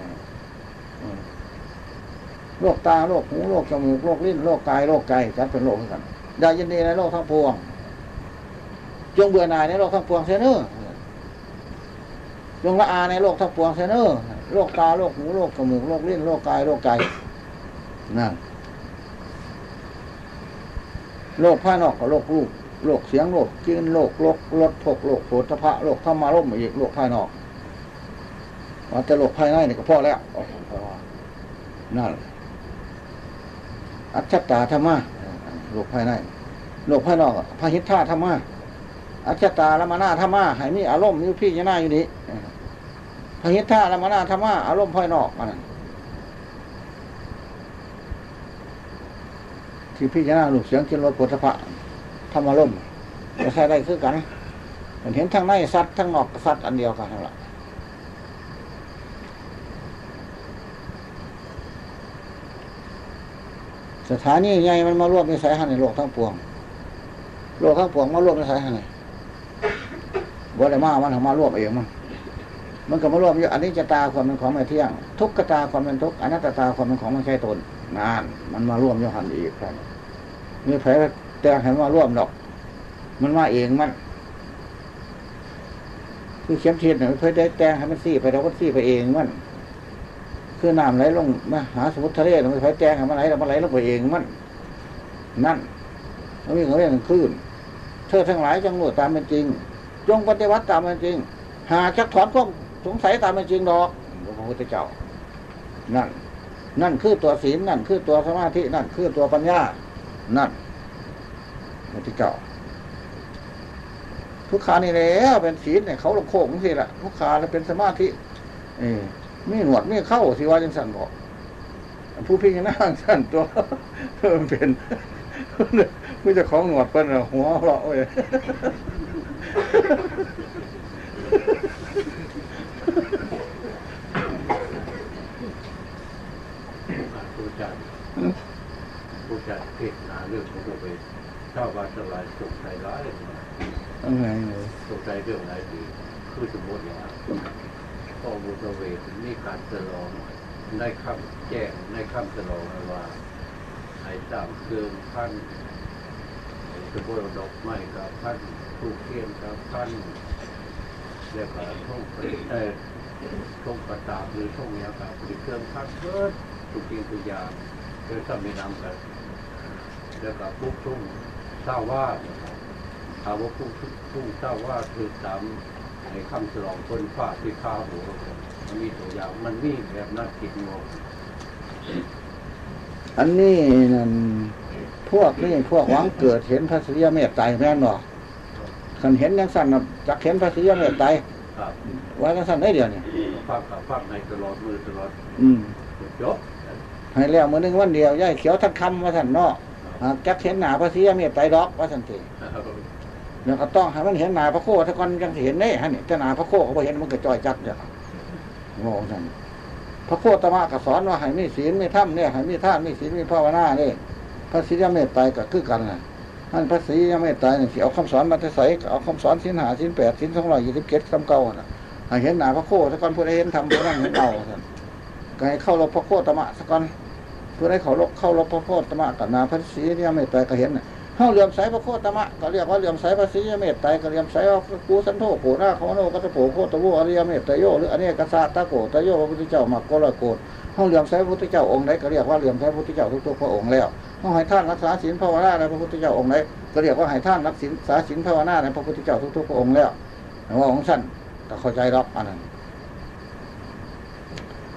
โลกตาโลกหูโลกจมูกโลกลิ้นโลกกายโลกใจจัดเป็นโลกคือกันได้ยินดีในโลกทั้งปวง จงเบื่อหน่ายในโลกทั้งปวงเสยเนอจงละอาในโลกทั้งปวงเสยเนอ โลกตาโลกหูโลกจมูกโลกลิ้นโลกกายโลกใจนั่นโลกภายนอกกับโลกรูปโลกเสียงโลกกลินโลกโลกรสพกโลกโผฏฐะโลกธรรมารมณ์อีกโลกภายนอกว่าแต่โลกภายในนี่ก็พอแล้วนั่นอัจฉตาธรรมะโลกภายในโลกภายนอกพระหิทธาธรรมะอัจฉตาละมานาธรรมะให้มีอารมณ์มีพี่ยนาอยู่นี้ พระหิทธาละมานาธรรมะอารมณ์ภายนอกอันที่พี่ยนาลูกเสียงกินรสปุถะธรรมารมณ์จะใช้ได้คือกันมันเห็นทั้งในสัตว์ทั้งนอกสัตว์อันเดียวกันนั่นแหละสถานีใหญ่มันมารวมในสายหันในโลกทั้งปวง โลกทั้งปวงมารวมในสายหันไหนบ่ได้มามันทำมารวมเองมัน มันก็มารวมอยู่อันนี้จะตาความเป็นของไม่เที่ยง ทุกขตาความเป็นทุกข์อนัตตาความเป็นของไม่ใช่ตนนาน มันมารวมอยู่หันอีกครับมีแผลแต่งให้มันมาร่วมดอก มันมาเองมันคือเข็มทิศเนี่ยเพื่อได้แต่งให้มันซี่ไปเราก็ซี่ไปเองมันคือน้ำไหลลงมาหาสมุทรทะเลมันไปแต่งให้มันไหลแล้วมันไหลลงไปเองมันนั่นมันมีเขาเรียกคลื่นเธอทั้งหลายจงรู้ตามเป็นจริง จงปฏิบัติตามเป็นจริง หาชักถอนข้อ สงสัยตามเป็นจริงดอกพระพุทธเจ้า นั่น นั่นคือตัวศีลนั่น คือตัวสมาธินั่น คือตัวปัญญา นั่นพระพุทธเจ้าทุกขานี่แหล้วเป็นศีลเนี่ยเขาลงโค้งสิละทุกขาแล้วเป็นสมาธิเออมีหนวดมีเข้าสิว่าจังสันบอกผู้พี่ยังนั่งสั่นตัวเพิ่มเป็นไม่จะของหนวดเป็นน่ะหัวเราะเว้ย ผู้จัดผู้จัด เทศนาเรื่องของตัวเองชาวบ้านสลายสงสัยร้ายอะไรเลยสงสัยเรื่องอะไรดีคือสมมติว่าข้อมูลตัวเองมีการตลองในคำแจ้งในคำตลองว่าให้ตามเครื่องพันสมมติดอกไม้กับพันทูกเทียนกับพันเรียกว่าท่องไปเออท่องประตาบหรือท่องเนี้ยกับหรือเครื่องพันเพิ่มทุกสิ่งทุกอย่างเพื่อทำให้นำกัน แล้วก็ทุกทุ่งเศร้าว่านะครับถามว่าผู้ผู้เศร้าว่าคือตามในคำสลองคนฝ่าที่ข้าวหัวมันมีตัวอย่างมันมีแบบนักกิจงงอันนี้นั่นพวกนี่พวกหวังเกิดเห็นพระศรีเมตไตรแม่นบ่คันเห็นยังสั่นน่ะจักเห็นพระศรีเมตไตรครับไว้ยังสั่นได้เดียวนี่ฟังกับฟังในตลอดมือตลอด อืมจบให้แล้วมื้อหนึงวันเดียวย่ายเขียวทัดคำว่าสั่นเนาะ หากจักเห็นหน้าพระศรีเมตไตรดอกว่าสั่นทีแล้วก็ต้องให้มันเห็นหน้าพระโคถ้าก่อนจังสิเห็นได้ฮะนี่แต่หน้าพระโคเขาบ่เห็นมันก็จ้อยจัดเด้อโง่สั่นพระโคตมะก็สอนว่าให้มีศีลมีธรรมเนี่ยให้มีทานมีศีลมีภาวนาเนี่ยพระศรีเมตไตรก็คือกันน่ะท่านพระศรียังไม่ตายเนี่ยสิเอาคำสอนมาจะใส่เอาคำสอนสินหาสินแปดสินสองร้อยยี่สิบเจ็ดคำเก่าน่ะให้เห็นหน้าพระโคสักก่อนเพื่อให้เห็นทำเพื่อนั่งเห็นเอาท่านก็ให้เข้ารบพระโคตมะสักก่อน เพื่อให้เขารบเข้ารบพระโคตมะกับนาพระศรียังไม่ตายก็เห็นน่ะเฮาเหลื่อมใสพระโคตมะก็เรียกว่าเหลื่อมใสพระศรียังไม่ตาก็เหลื่อมสว่ากูสันโธโกนาเขาโนกัตโปโคตโวอริยเมตไตโยหรืออันนี้กษัตตะโกตโยพระพุทธเจ้ามักโกละโกดเฮาเหลื่อมใสพระพุทธเจ้าองค์ไหนก็เรียกว่าเหลื่อมใสพระพุทธเจ้าทุกๆพระองค์แล้วเฮาให้ท่านรักษาศีลภาวนาในพระพุทธเจ้าองค์ไหนก็เรียกว่าให้ท่านรักศีลสาศีลภาวนาในพระพุทธเจ้าทุกๆพระองค์แล้วแต่ว่าของสั้นก็เข้าใจรับอันนั้น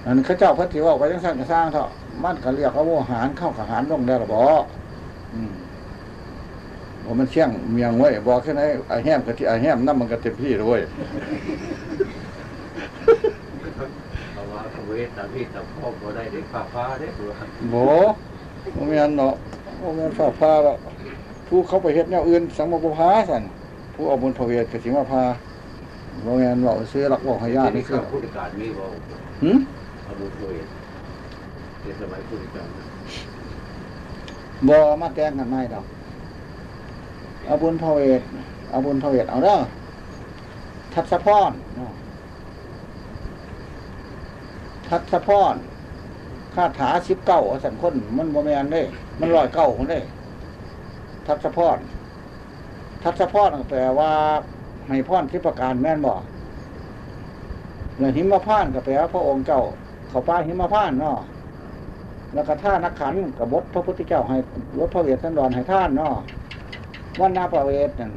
อันนข้าเจ้าพระถิว่าไปทั้งสั้นก็สร้างเถอะ มันก็เรียกว่าโมหารเข้าขหารลงได้หรอบออืมว่ามันเชี่ยงเมียงไว้บอกแค่ไหนไอ้แห้มกับที่ไอ้แห้มนั่นมันก็เต็มที่เลยเว้ยเพราะว่าเวทตามที่ตามพ่อบ่ได้ได้ฟ้าฟ้าได้ตัวโบโมเมนเนาะโมเมนฝ่าพาแล้วผู้เขาไปเฮ็ดแนวอื่นสังมบุพาสันผู้เอาบุญพระเวทกสิมาพาโมเมนบอกซื้อหลักบอกให้ญาตินี่นี่คืคืออผู้จัดการมีบ่หืมอาบุญเวท ในสมัยผู้จัดการบอมาแต่งกันไม่ดอก เอาบุญพระเวทเอาบุญพระเวทเอาเด้อทัศพรเนาะทัศพรคาถาสิบเก้าสันคนมันโมเมนเด้ มันร้อยเก้าคนเด้ทัศพรทัศพรแปลว่าให้พรที่ประการแม่นบ่แล้วหิมพานก็แปลว่าพระองค์เจ้าเขาป้าหิมพานเนาะ แล้วก็ท่านักขันกับบดพระพุทธเจ้าให้รถพระเวทสันดรให้ท่านเนาะวันนาประเวทนั่น